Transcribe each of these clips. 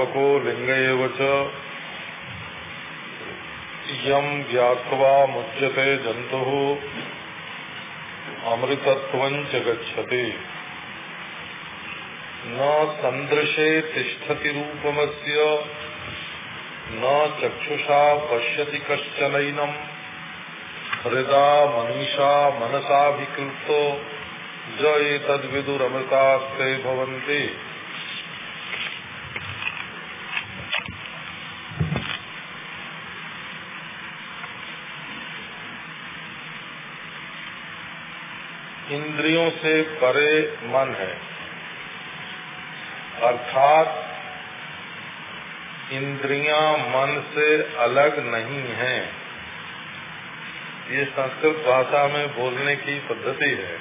व्यापको लिंग यम व्यात्वा मुच्यते जंतु अमृतत्व गच्छति। न संदृशे तिष्ठति रूपमस्य न चक्षुषा पश्यति कश्चनैनम् हृदा मनीषा मनसा विकृतो ज एतद्विदुरमृतास्ते भवन्ति इंद्रियों से परे मन है। अर्थात, इंद्रियाँ मन से अलग नहीं हैं। ये संस्कृत भाषा में बोलने की पद्धति है।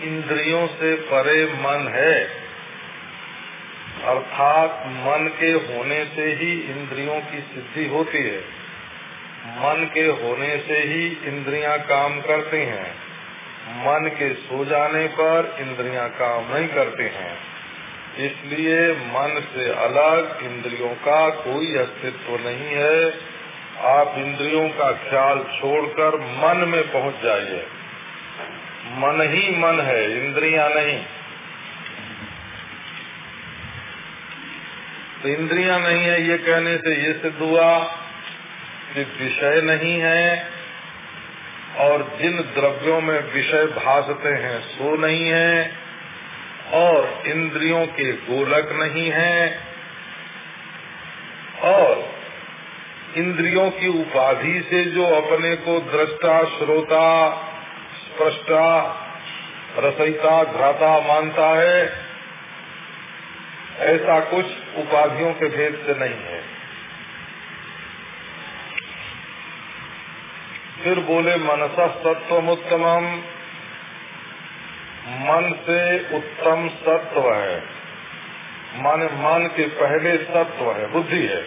इंद्रियों से परे मन है। अर्थात, मन के होने से ही इंद्रियों की सिद्धि होती है। मन के होने से ही इंद्रियाँ काम करते हैं। मन के सो जाने पर इंद्रियाँ काम नहीं करते हैं। इसलिए मन से अलग इंद्रियों का कोई अस्तित्व नहीं है। आप इंद्रियों का ख्याल छोड़कर मन में पहुँच जाइए। मन ही मन है, इंद्रियाँ नहीं। तो इंद्रियाँ नहीं है, ये कहने से ये सिद्ध हुआ कि विषय नहीं है और जिन द्रव्यों में विषय भासते हैं, सो नहीं है और इंद्रियों के गोलक नहीं है और इंद्रियों की उपाधि से जो अपने को दृष्टा, श्रोता, स्पष्टा रसयिता घ्राता मानता है, ऐसा कुछ उपाधियों के भेद से नहीं है। फिर बोले, मनस सत्व उत्तम मन से उत्तम सत्व है। मन मन के पहले सत्व है, बुद्धि है।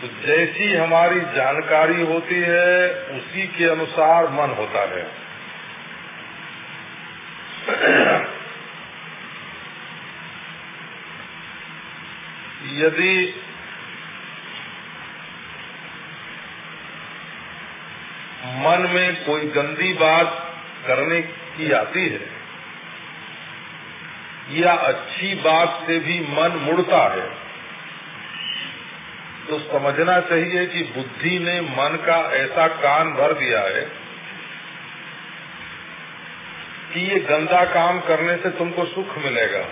तो जैसी हमारी जानकारी होती है, उसी के अनुसार मन होता है। यदि मन में कोई गंदी बात करने की आती है या अच्छी बात से भी मन मुड़ता है तो समझना चाहिए कि बुद्धि ने मन का ऐसा कान भर दिया है कि ये गंदा काम करने से तुमको सुख मिलेगा,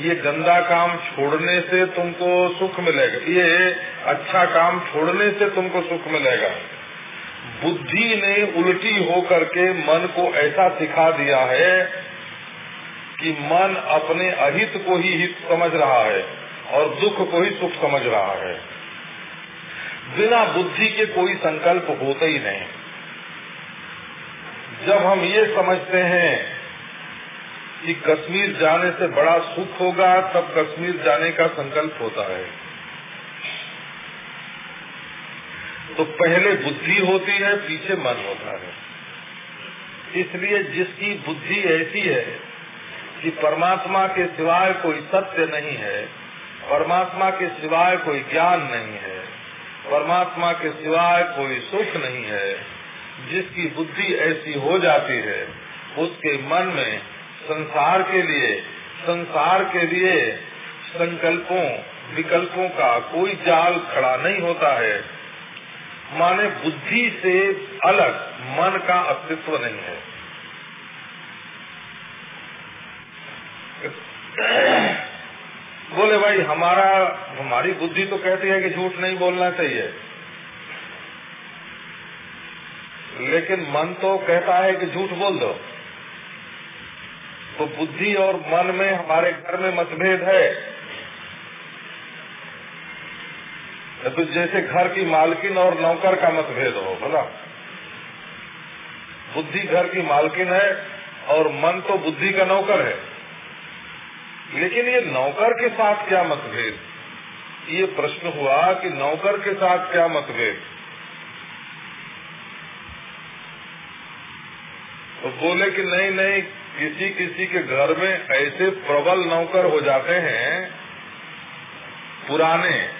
ये गंदा काम छोड़ने से तुमको सुख मिलेगा, ये अच्छा काम छोड़ने से तुमको सुख मिलेगा। बुद्धि ने उल्टी होकर के मन को ऐसा सिखा दिया है कि मन अपने अहित को ही हित समझ रहा है और दुख को ही सुख समझ रहा है। बिना बुद्धि के कोई संकल्प होता ही नहीं। जब हम ये समझते हैं कि कश्मीर जाने से बड़ा सुख होगा, तब कश्मीर जाने का संकल्प होता है। तो पहले बुद्धि होती है, पीछे मन होता है। इसलिए जिसकी बुद्धि ऐसी है कि परमात्मा के सिवाय कोई सत्य नहीं है, परमात्मा के सिवाय कोई ज्ञान नहीं है, परमात्मा के सिवाय कोई सुख नहीं है, जिसकी बुद्धि ऐसी हो जाती है, उसके मन में संसार के लिए, संसार के लिए संकल्पों, विकल्पों का कोई जाल खड़ा नहीं होता है। माने बुद्धि से अलग, मन का अस्तित्व नहीं है। बोले भाई, हमारा, हमारी बुद्धि तो कहती है कि झूठ नहीं बोलना चाहिए। लेकिन मन तो कहता है कि झूठ बोल दो। तो बुद्धि और मन में, हमारे घर में मतभेद है। तो जैसे घर की मालकिन और नौकर का मतभेद हो बोला बुद्धि घर की मालकिन है और मन तो बुद्धि का नौकर है। लेकिन ये नौकर के साथ क्या मतभेद? ये प्रश्न हुआ कि नौकर के साथ क्या मतभेद? तो बोले कि नहीं नहीं, किसी किसी के घर में ऐसे प्रबल नौकर हो जाते हैं, पुराने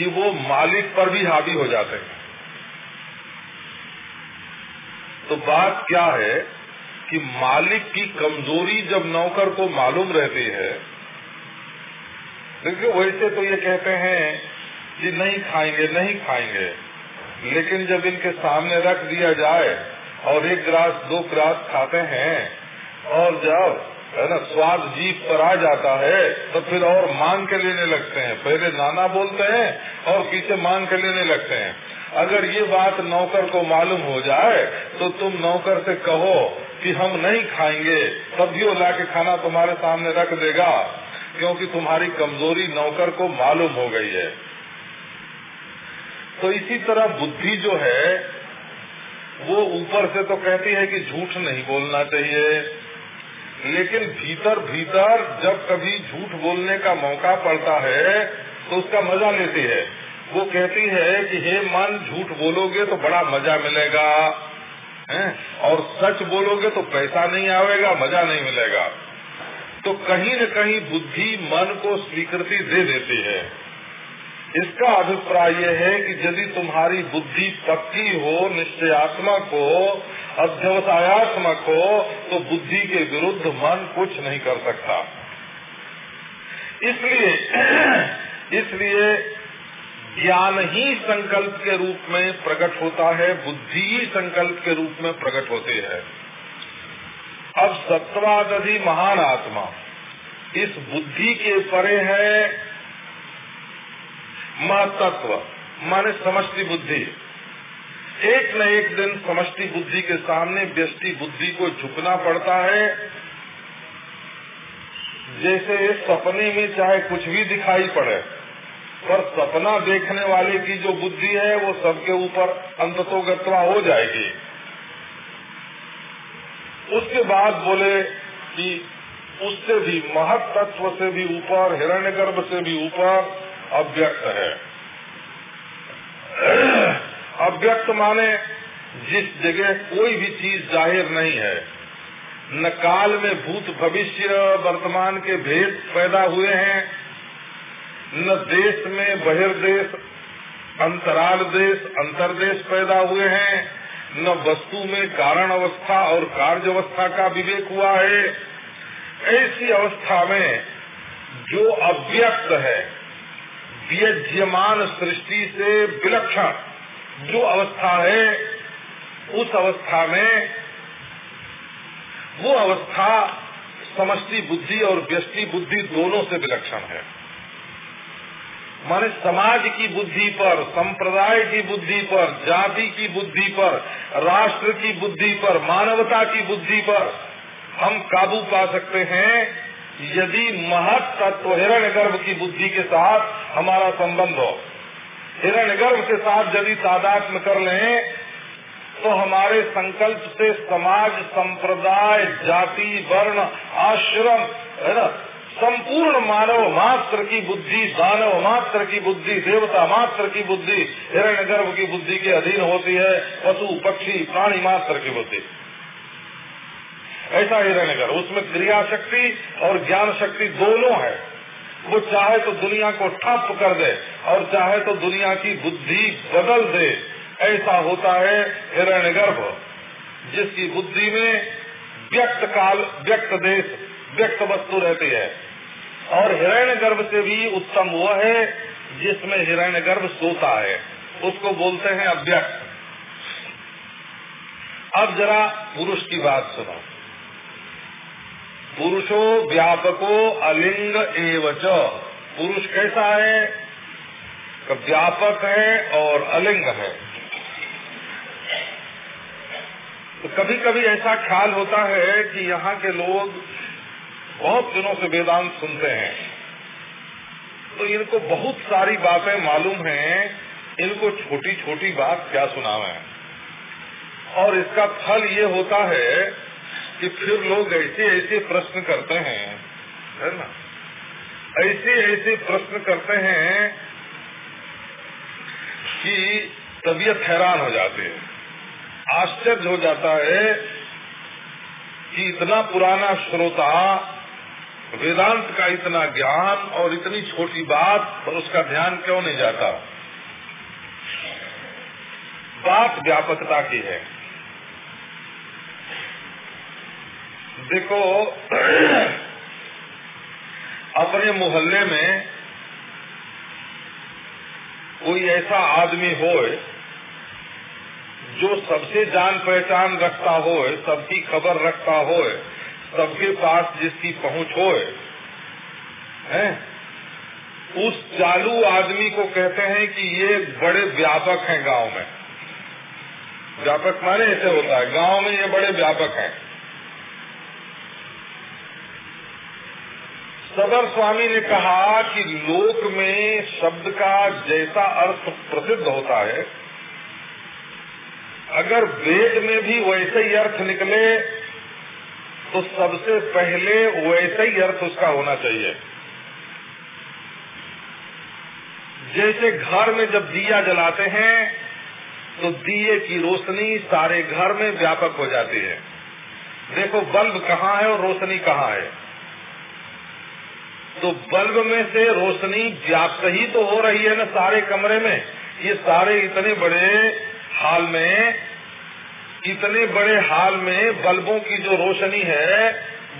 कि वो मालिक पर भी हावी हो जाते हैं। तो बात क्या है कि मालिक की कमज़ोरी जब नौकर को मालूम रहती है, देखिए वैसे तो ये कहते हैं कि नहीं खाएँगे नहीं खाएँगे, लेकिन जब इनके सामने रख दिया जाए और एक ग्रास, दो ग्रास खाते हैं, और जब है ना, स्वाद जीप पर आ जाता है तो फिर और मांग के लेने लगते हैं। पहले नाना बोलते हैं और पीछे मांग के लेने लगते हैं। अगर ये बात नौकर को मालूम हो जाए तो तुम नौकर से कहो कि हम नहीं खाएँगे तब भी वो ला के खाना तुम्हारे सामने रख देगा, क्योंकि तुम्हारी कमज़ोरी नौकर को मालूम हो गई है। तो इसी तरह बुद्धि जो है, वो ऊपर से तो कहती है कि झूठ नहीं बोलना चाहिए। लेकिन भीतर भीतर जब कभी झूठ बोलने का मौका पड़ता है तो उसका मज़ा लेती है। वो कहती है कि, हे मन, झूठ बोलोगे तो बड़ा मज़ा मिलेगा, है? और सच बोलोगे तो पैसा नहीं आवेगा, मज़ा नहीं मिलेगा। तो कहीं न कहीं बुद्धि मन को स्वीकृति दे देती है। इसका अभिप्राय यह है कि यदि तुम्हारी बुद्धि पक्की हो, निश्चयात्मक हो अध्यवसायात्मक हो तो बुद्धि के विरुद्ध मन कुछ नहीं कर सकता। इसलिए इसलिए ज्ञान ही संकल्प के रूप में प्रकट होता है, बुद्धि ही संकल्प के रूप में प्रकट होती है। अब सत्वादधि महान आत्मा, इस बुद्धि के परे है महतत्व माने समष्टि बुद्धि। एक न एक दिन समष्टि बुद्धि के सामने व्यष्टि बुद्धि को झुकना पड़ता है। जैसे सपने में चाहे कुछ भी दिखाई पड़े, पर सपना देखने वाले की जो बुद्धि है, वो सबके ऊपर अंततोगत्वा हो जाएगी। उसके बाद बोले कि उससे भी, महत तत्व से भी ऊपर, हिरण्यगर्भ से भी ऊपर अव्यक्त है। अव्यक्त माने जिस जगह कोई भी चीज़ ज़ाहिर नहीं है। न काल में भूत भविष्य वर्तमान के भेद पैदा हुए हैं, न देश में बहिर्देश, अंतराल देश, अंतरदेश पैदा हुए हैं, न वस्तु में कारण अवस्था और कार्य अवस्था का विवेक हुआ है। ऐसी अवस्था में जो अव्यक्त है व्यज्यमान सृष्टि से विलक्षण जो अवस्था है, उस अवस्था में वो अवस्था समष्टि बुद्धि और व्यष्टि बुद्धि दोनों से विलक्षण है। माने समाज की बुद्धि पर, संप्रदाय की बुद्धि पर, जाति की बुद्धि पर, राष्ट्र की बुद्धि पर, मानवता की बुद्धि पर हम काबू पा सकते हैं यदि महत तत्व हिरण गर्भ की बुद्धि के साथ हमारा संबंध हो। हिरण गर्भ के साथ यदि तादात्म कर लें तो हमारे संकल्प से समाज, संप्रदाय, जाति, वर्ण, आश्रम, है ना? संपूर्ण मानव मात्र की बुद्धि, दानव मात्र की बुद्धि, देवता मात्र की बुद्धि, हिरण्य गर्भ की बुद्धि के अधीन होती है, पशु, पक्षी, प्राणी मात्र की बुद्धि। ऐसा हिरण्य उसमें क्रिया शक्ति और ज्ञान शक्ति दोनों है। वो चाहे तो दुनिया को ठप कर दे और चाहे तो दुनिया की बुद्धि बदल दे। ऐसा होता है हिरण्य गर्भ जिसकी बुद्धि में व्यक्त काल, व्यक्त देश, व्यक्त वस्तु रहती है। और हिरण्य गर्भ से भी उत्तम वह है जिसमें हिरण्य गर्भ सोता है। उसको बोलते हैं अव्यक्त। अब जरा पुरुष की बात सुनो। पुरुषो व्यापको अलिंग एवच पुरुष कैसा है? व्यापक है और अलिंग है। तो कभी कभी ऐसा ख्याल होता है कि यहाँ के लोग बहुत दिनों से वेदांत सुनते हैं। तो इनको बहुत सारी बातें मालूम हैं, इनको छोटी छोटी बात क्या सुनावे। और इसका फल ये होता है कि फिर लोग ऐसे ऐसे प्रश्न करते हैं, है ना? ऐसे ऐसे प्रश्न करते हैं कि तबीयत हैरान हो जाती है। आश्चर्य हो जाता है कि इतना पुराना श्रोता वेदांत का इतना ज्ञान और इतनी छोटी बात पर उसका ध्यान क्यों नहीं जाता? बात व्यापकता की है। देखो अपने मोहल्ले में कोई ऐसा आदमी हो जो सबसे जान पहचान रखता हो सबकी खबर रखता हो सबके पास जिसकी पहुँच हो है? उस चालू आदमी को कहते हैं कि ये बड़े व्यापक हैं गाँव में। व्यापक माने ऐसे होता है, गाँव में ये बड़े व्यापक हैं। सदर स्वामी ने कहा कि लोक में शब्द का जैसा अर्थ प्रसिद्ध होता है, अगर वेद में भी वैसे ही अर्थ निकले तो सबसे पहले वैसे ही अर्थ उसका होना चाहिए। जैसे घर में जब दिया जलाते हैं तो दिए की रोशनी सारे घर में व्यापक हो जाती है। देखो बल्ब कहाँ है और रोशनी कहाँ है। तो बल्ब में से रोशनी व्याप्त ही तो हो रही है ना सारे कमरे में। ये सारे इतने बड़े हाल में, इतने बड़े हाल में बल्बों की जो रोशनी है,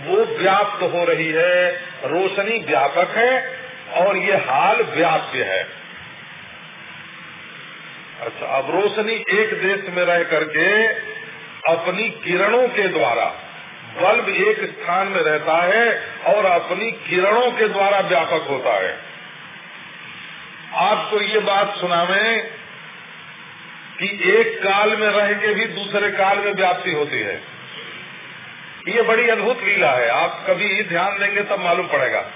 वो व्याप्त हो रही है। रोशनी व्यापक है और ये हाल व्याप्य है। अच्छा अब रोशनी एक देश में रह करके अपनी किरणों के द्वारा बल्ब एक स्थान में रहता है और अपनी किरणों के द्वारा व्यापक होता है। आपको ये बात सुनावे कि एक काल में रह के भी दूसरे काल में व्याप्ति होती है। ये बड़ी अद्भुत लीला है। आप कभी ध्यान देंगे तब मालूम पड़ेगा।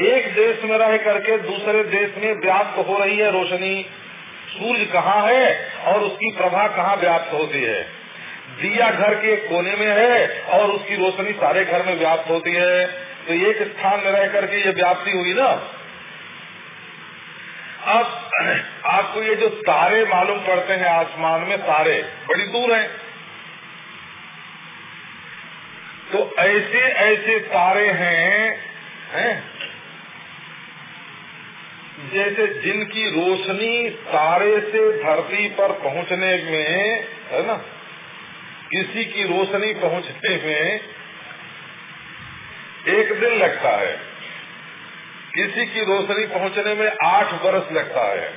एक देश में रह करके दूसरे देश में व्याप्त हो रही है रोशनी। सूर्य कहाँ है और उसकी प्रभा कहाँ व्याप्त होती है? दिया घर के कोने में है और उसकी रोशनी सारे घर में व्याप्त होती है। तो एक स्थान में रह करके ये व्याप्ति हुई ना। अब आपको ये जो तारे मालूम पड़ते हैं आसमान में, तारे बड़ी दूर हैं। तो ऐसे ऐसे तारे हैं हैं? जैसे जिनकी रोशनी तारे से धरती पर पहुँचने में, है ना? किसी की रोशनी पहुँचने में एक दिन लगता है। किसी की रोशनी पहुँचने में आठ वर्ष लगता है।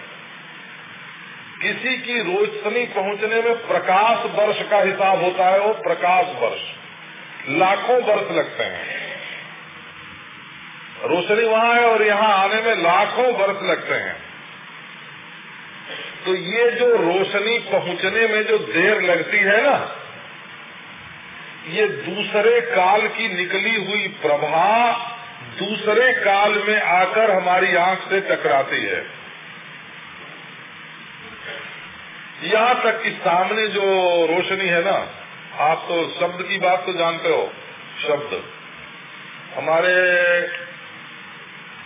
किसी की रोशनी पहुँचने में प्रकाश वर्ष का हिसाब होता है वो प्रकाश वर्ष। लाखों वर्ष लगते हैं। रोशनी वहाँ है और यहाँ आने में लाखों वर्ष लगते हैं। तो ये जो रोशनी पहुँचने में जो देर लगती है ना ये दूसरे काल की निकली हुई प्रभा दूसरे काल में आकर हमारी आँख से टकराती है। यहाँ तक कि सामने जो रोशनी है ना, आप तो शब्द की बात तो जानते हो, शब्द। हमारे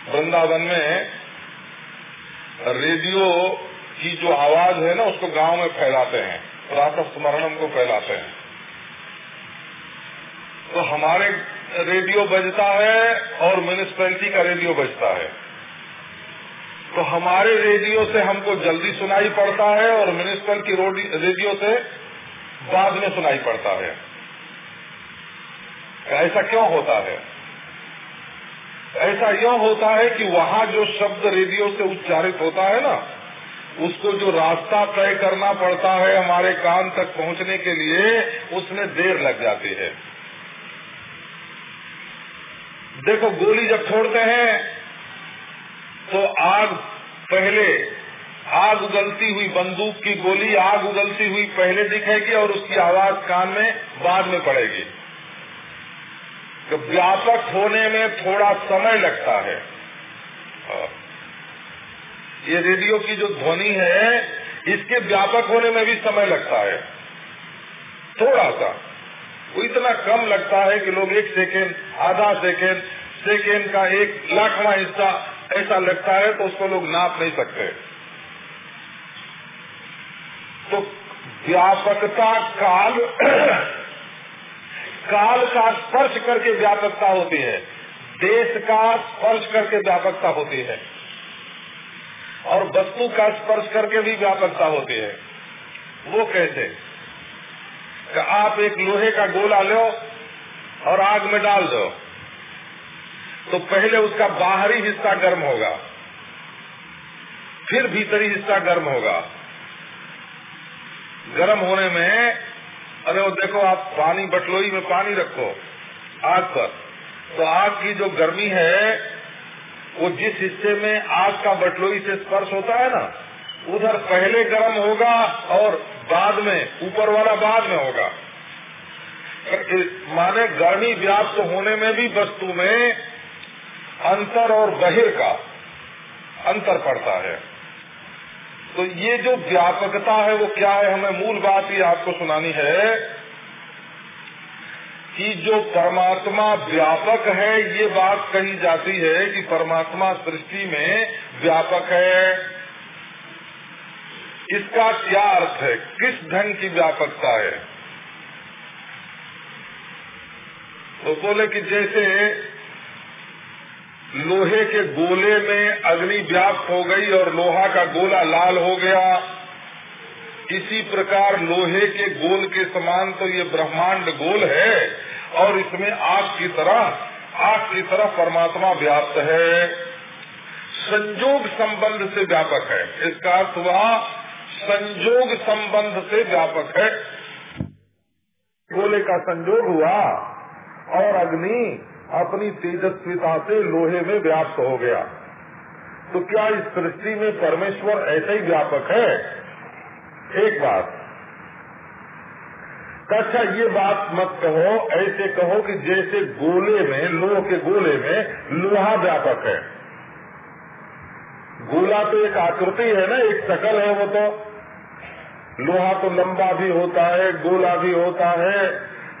वृंदावन में रेडियो की जो आवाज़ है ना, उसको गाँव में फैलाते हैं प्रातः स्मरणम को फैलाते हैं। तो हमारे रेडियो बजता है और म्यूनिसपैलिटी का रेडियो बजता है। तो हमारे रेडियो से हमको जल्दी सुनाई पड़ता है और म्यूनिसपल की रेडियो से बाद में सुनाई पड़ता है। ऐसा क्यों होता है? ऐसा यह होता है कि वहाँ जो शब्द रेडियो से उच्चारित होता है ना, उसको जो रास्ता तय करना पड़ता है हमारे कान तक पहुँचने के लिए, उसमें देर लग जाती है। देखो गोली जब छोड़ते हैं तो आग पहले, आग उगलती हुई बंदूक की गोली आग उगलती हुई पहले दिखेगी और उसकी आवाज़ कान में बाद में पड़ेगी। तो व्यापक होने में थोड़ा समय लगता है। ये रेडियो की जो ध्वनि है, इसके व्यापक होने में भी समय लगता है। थोड़ा सा। वो इतना कम लगता है कि लोग एक सेकेंड, आधा सेकेंड सेकेंड का एक लाखवा हिस्सा ऐसा लगता है तो उसको लोग नाप नहीं सकते। तो व्यापकता काल काल का स्पर्श करके व्यापकता होती है। देश का स्पर्श करके व्यापकता होती है। और वस्तु का स्पर्श करके भी व्यापकता होती है। वो कैसे? आप एक लोहे का गोला लो और आग में डाल दो। तो पहले उसका बाहरी हिस्सा गर्म होगा, फिर भीतरी हिस्सा गर्म होगा। गर्म होने में, अरे वो देखो, आप पानी, बटलोई में पानी रखो आग पर। तो आग की जो गर्मी है, वो जिस हिस्से में आग का बटलोई से स्पर्श होता है ना उधर पहले गर्म होगा और बाद में, ऊपर वाला बाद में होगा। माने गर्मी व्याप्त होने में भी वस्तु में अंतर और बहिर का अंतर पड़ता है। तो ये जो व्यापकता है, वो क्या है, हमें मूल बात ये आपको सुनानी है कि जो परमात्मा व्यापक है, ये बात कही जाती है कि परमात्मा सृष्टि में व्यापक है। इसका क्या अर्थ है? किस ढंग की व्यापकता है? तो बोले कि जैसे लोहे के गोले में अग्नि व्याप्त हो गई और लोहा का गोला लाल हो गया, इसी प्रकार लोहे के गोल के समान तो ये ब्रह्मांड गोल है और इसमें आग की तरह, आग की तरह परमात्मा व्याप्त है। संजोग संबंध से व्यापक है। इसका अर्थ हुआ संजोग संबंध से व्यापक है। गोले का संजोग हुआ और अग्नि अपनी तेजस्विता से लोहे में व्याप्त हो गया। तो क्या इस सृष्टि में परमेश्वर ऐसे ही व्यापक है? एक बात। अच्छा ये बात मत कहो, ऐसे कहो कि जैसे गोले में, लोह के गोले में लोहा व्यापक है। गोला तो एक आकृति है ना, एक शकल है वो तो लोहा तो लंबा भी होता है, गोला भी होता है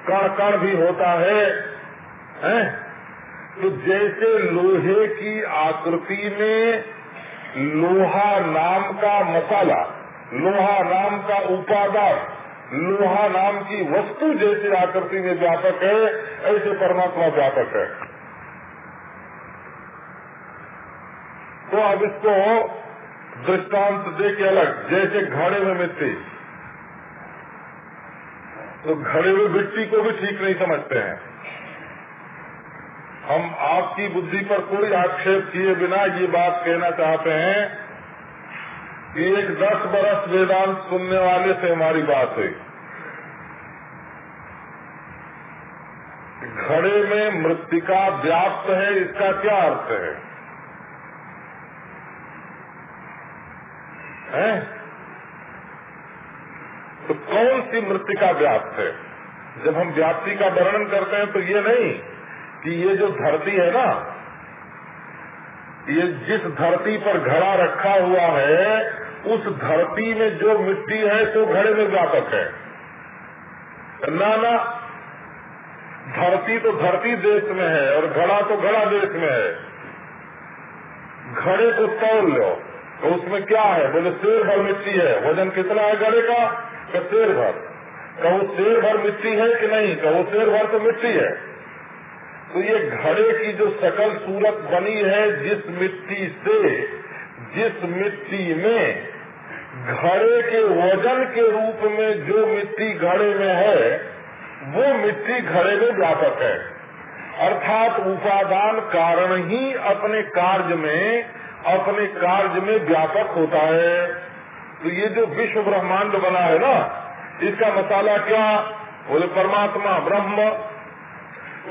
कण कण भी होता है है? तो जैसे लोहे की आकृति में लोहा नाम का मसाला, लोहा नाम का उपादान, लोहा नाम की वस्तु जैसे आकृति में व्यापक है, ऐसे परमात्मा व्यापक है तो अब इसको दृष्टांत दे के अलग, जैसे घड़े में मिट्टी। तो घड़े में मिट्टी को भी ठीक नहीं समझते हैं। हम आपकी बुद्धि पर कोई आक्षेप किए बिना ये बात कहना चाहते हैं कि एक दस बरस वेदांत सुनने वाले से हमारी बात हुई। घड़े में मृतिका व्याप्त है, इसका क्या अर्थ है? हैं? तो कौन सी मृत्यु का व्याप्त है? जब हम व्याप्ति का वर्णन करते हैं तो ये नहीं कि ये जो धरती है ना, ये जिस धरती पर घड़ा रखा हुआ है, उस धरती में जो मिट्टी है तो घड़े में व्यापक है। ना ना, धरती तो धरती देश में है और घड़ा तो घड़ा देश में है। घड़े को तोल लो। तो उसमें क्या है? बोले, शेर भर मिट्टी है। वज़न कितना है घड़े का? तो शेर भर। कहो शेर भर मिट्टी है कि नहीं? कहो शेर भर तो मिट्टी है। तो ये घड़े की जो सकल सूरत बनी है, जिस मिट्टी से, जिस मिट्टी में, घड़े के वज़न के रूप में जो मिट्टी घड़े में है, वो मिट्टी घड़े में व्यापक है। अर्थात उपादान कारण ही अपने कार्य में अपने कार्य में व्यापक होता है। तो ये जो विश्व ब्रह्मांड बना है ना, इसका मसाला क्या? बोले, परमात्मा, ब्रह्म।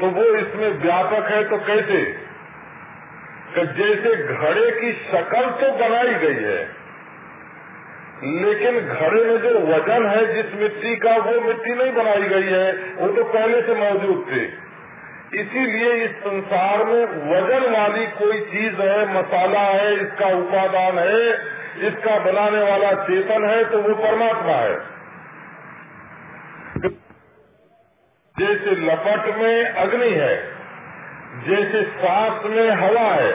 तो वो इसमें व्यापक है तो कैसे? कि जैसे घड़े की शकल तो बनाई गई है, लेकिन घड़े में जो वज़न है, जिस मिट्टी का, वो मिट्टी नहीं बनाई गई है। वो तो पहले से मौजूद थे। इसीलिए इस संसार में वज़न वाली कोई चीज़ है, मसाला है, इसका उपादान है, इसका बनाने वाला चेतन है तो वो परमात्मा है। जैसे लपट में अग्नि है, जैसे सांस में हवा है,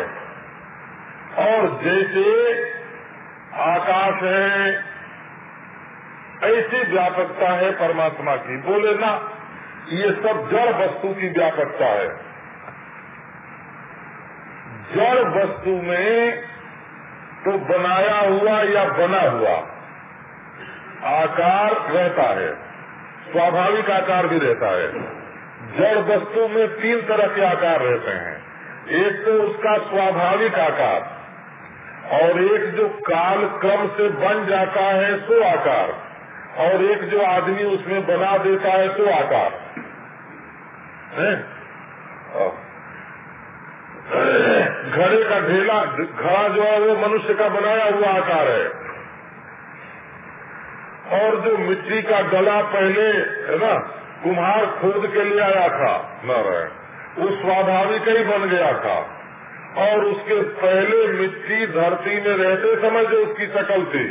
और जैसे आकाश है, ऐसी व्यापकता है परमात्मा की। बोले ना ये सब जड़ वस्तु की व्यापकता है। जड़ वस्तु में तो बनाया हुआ या बना हुआ, आकार रहता है, स्वाभाविक आकार भी रहता है। जड़ वस्तु में तीन तरह के आकार रहते हैं। एक तो उसका स्वाभाविक आकार, और एक जो काल क्रम से बन जाता है सो आकार, और एक जो आदमी उसमें बना देता है सो आकार। घड़े का ढेला घड़ा जो है वो मनुष्य का बनाया हुआ आकार है। और जो मिट्टी का गला पहले है ना कुम्हार खोद के लिए आया था नारायण वो स्वाभाविक ही बन गया था। और उसके पहले मिट्टी धरती में रहते समय जो उसकी शकल थी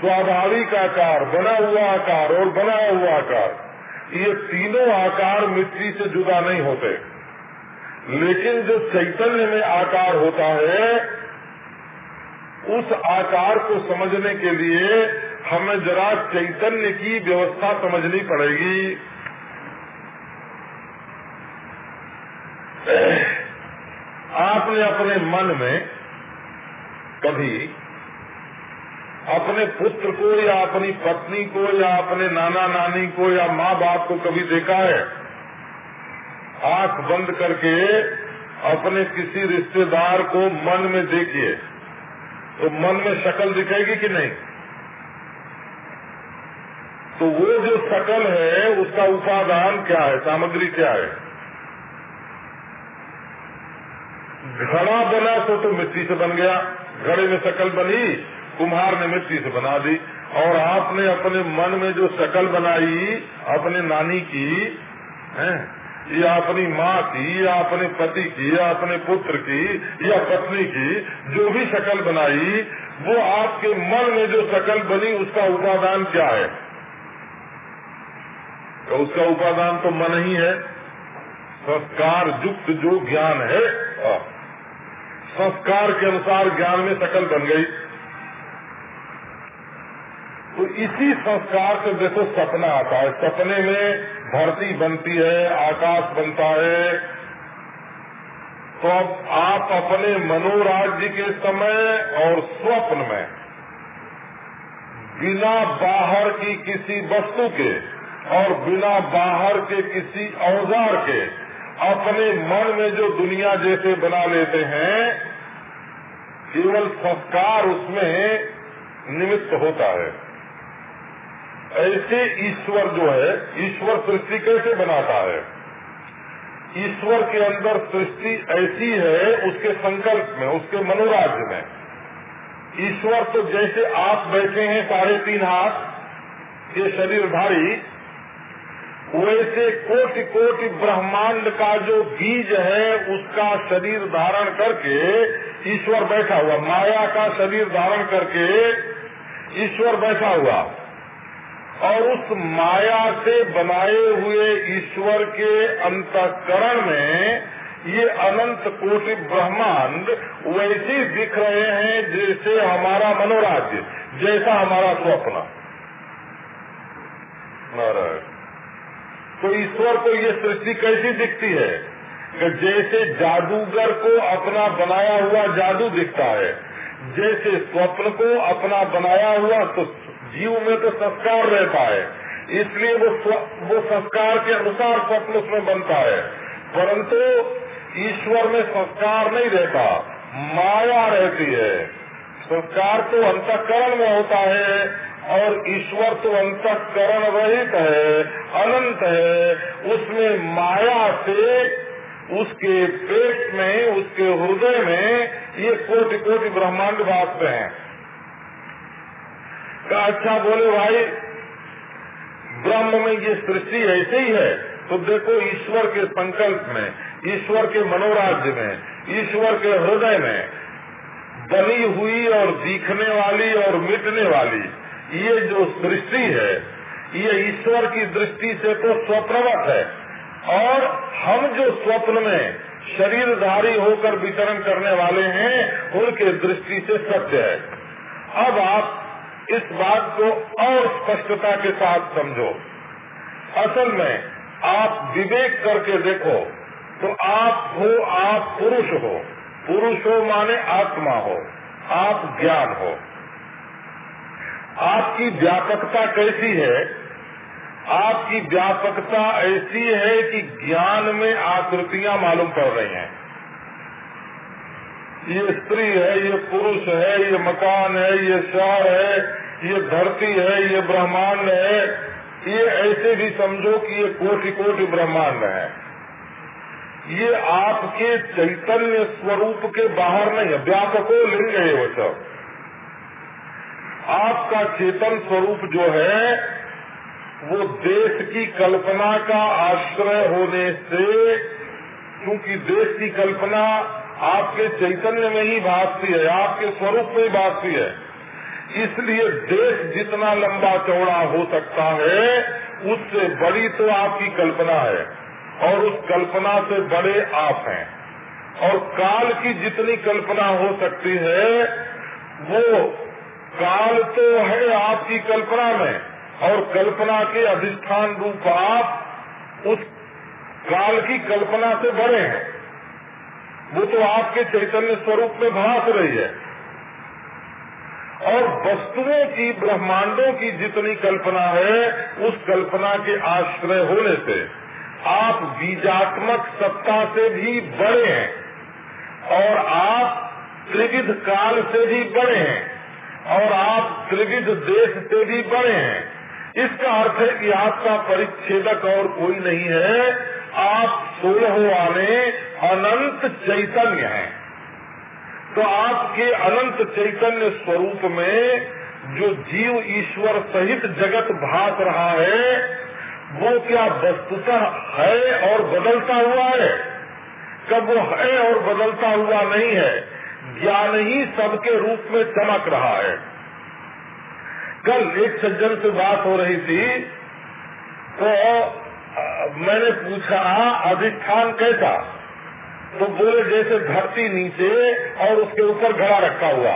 स्वाभाविक आकार बना हुआ आकार और बनाया हुआ आकार। ये तीनों आकार मिट्टी से जुदा नहीं होते। लेकिन जो चैतन्य में आकार होता है, उस आकार को समझने के लिए हमें जरा चैतन्य की व्यवस्था समझनी पड़ेगी। आपने अपने मन में कभी अपने पुत्र को या अपनी पत्नी को या अपने नाना नानी को या माँ बाप को कभी देखा है? आँख बंद करके अपने किसी रिश्तेदार को मन में देखिए। तो मन में शक्ल दिखेगी कि नहीं? तो वो जो शकल है, उसका उपादान क्या है? सामग्री क्या है? घड़ा बना तो तो मिट्टी से बन गया, घड़े में शकल बनी कुम्हार ने मिट्टी से बना दी और आपने अपने मन में जो शकल बनाई, अपने नानी की, है? या अपनी माँ की, या अपने पति की, या अपने पुत्र की, या पत्नी की, जो भी शकल बनाई, वो आपके मन में जो शकल बनी, उसका उपादान क्या है? तो उसका उपादान तो मन ही है। संस्कार युक्त जो ज्ञान है संस्कार के अनुसार ज्ञान में शकल बन गई। तो इसी संस्कार से देखो सपना आता है, सपने में धरती बनती है, आकाश बनता है तो अब आप अपने मनोराज्य के समय और स्वप्न में, बिना बाहर की किसी वस्तु के और बिना बाहर के किसी औज़ार के, अपने मन में जो दुनिया जैसे बना लेते हैं, केवल संस्कार उसमें निमित्त होता है। ऐसे ईश्वर जो है, ईश्वर सृष्टि कैसे बनाता है? ईश्वर के अंदर सृष्टि ऐसी है, उसके संकल्प में, उसके मनोराज्य में। ईश्वर तो जैसे आप बैठे हैं, साढ़े तीन हाथ, ये शरीर शरीरधारी वैसे कोटि कोटि ब्रह्मांड का जो बीज है, उसका शरीर धारण करके ईश्वर बैठा हुआ, माया का शरीर धारण करके ईश्वर बैठा हुआ। और उस माया से बनाए हुए ईश्वर के अंतकरण में ये अनंत कोटि ब्रह्मांड वैसे दिख रहे हैं जैसे हमारा मनोराज्य, जैसा हमारा स्वप्न। तो ईश्वर को ये सृष्टि कैसी दिखती है? कि जैसे जादूगर को अपना बनाया हुआ जादू दिखता है, जैसे स्वप्न को अपना बनाया हुआ तो जीव में तो संस्कार रहता है इसलिए वो वो संस्कार के अनुसार स्वप्न उसमें बनता है। परंतु ईश्वर में संस्कार नहीं रहता, माया रहती है। संस्कार तो अंतकरण में होता है, और ईश्वर तो अंतकरण रहित है, अनंत है। उसमें माया से, उसके पेट में, उसके हृदय में ये कोटि कोटि ब्रह्मांड वासते हैं। का अच्छा बोले, भाई, ब्रह्म में ये सृष्टि ऐसे ही है। तो देखो, ईश्वर के संकल्प में, ईश्वर के मनोराज्य में, ईश्वर के हृदय में, बनी हुई और दिखने वाली और मिटने वाली, ये जो सृष्टि है, ये ईश्वर की दृष्टि से तो स्वप्रवत है। और हम जो स्वप्न में शरीरधारी होकर विचरण करने वाले हैं, उनके दृष्टि से सत्य है। अब आप इस बात को और स्पष्टता के साथ समझो। असल में आप विवेक करके देखो तो आप हो, आप पुरुष हो। पुरुष हो माने आत्मा हो, आप ज्ञान हो। आपकी व्यापकता कैसी है? आपकी व्यापकता ऐसी है कि ज्ञान में आकृतियाँ मालूम पड़ रही हैं। ये स्त्री है, ये पुरुष है, ये मकान है, ये शहर है, ये धरती है, ये ब्रह्मांड है। ये ऐसे भी समझो कि ये कोटि कोटि ब्रह्मांड है। ये आपके चैतन्य स्वरूप के बाहर नहीं है, व्यापको लिंग है वो सब। आपका चेतन स्वरूप जो है, वो देश की कल्पना का आश्रय होने से, क्योंकि देश की कल्पना आपके चैतन्य में ही भागती है, आपके स्वरूप में ही भागती है। इसलिए देश जितना लंबा चौड़ा हो सकता है, उससे बड़ी तो आपकी कल्पना है, और उस कल्पना से बड़े आप हैं। और काल की जितनी कल्पना हो सकती है, वो काल तो है आपकी कल्पना में, और कल्पना के अधिष्ठान रूप आप उस काल की कल्पना से बड़े हैं। वो तो आपके चैतन्य स्वरूप में भास रही है। और वस्तुओं की, ब्रह्मांडों की जितनी कल्पना है, उस कल्पना के आश्रय होने से आप बीजात्मक सत्ता से भी बड़े हैं और आप त्रिविध काल से भी बड़े हैं और आप त्रिविध देश से भी बड़े हैं। इसका अर्थ है कि आपका परिच्छेदक और कोई नहीं है। आप सोलह वाले अनंत चैतन्य हैं। तो आपके अनंत चैतन्य स्वरूप में जो जीव ईश्वर सहित जगत भाग रहा है, वो क्या वस्तुतः है और बदलता हुआ है? कब वो है और बदलता हुआ नहीं है? ज्ञान ही सबके रूप में चमक रहा है। कल एक सज्जन से बात हो रही थी तो मैंने पूछा अधिष्ठान कैसा? तो बोले, जैसे धरती नीचे और उसके ऊपर घड़ा रखा हुआ।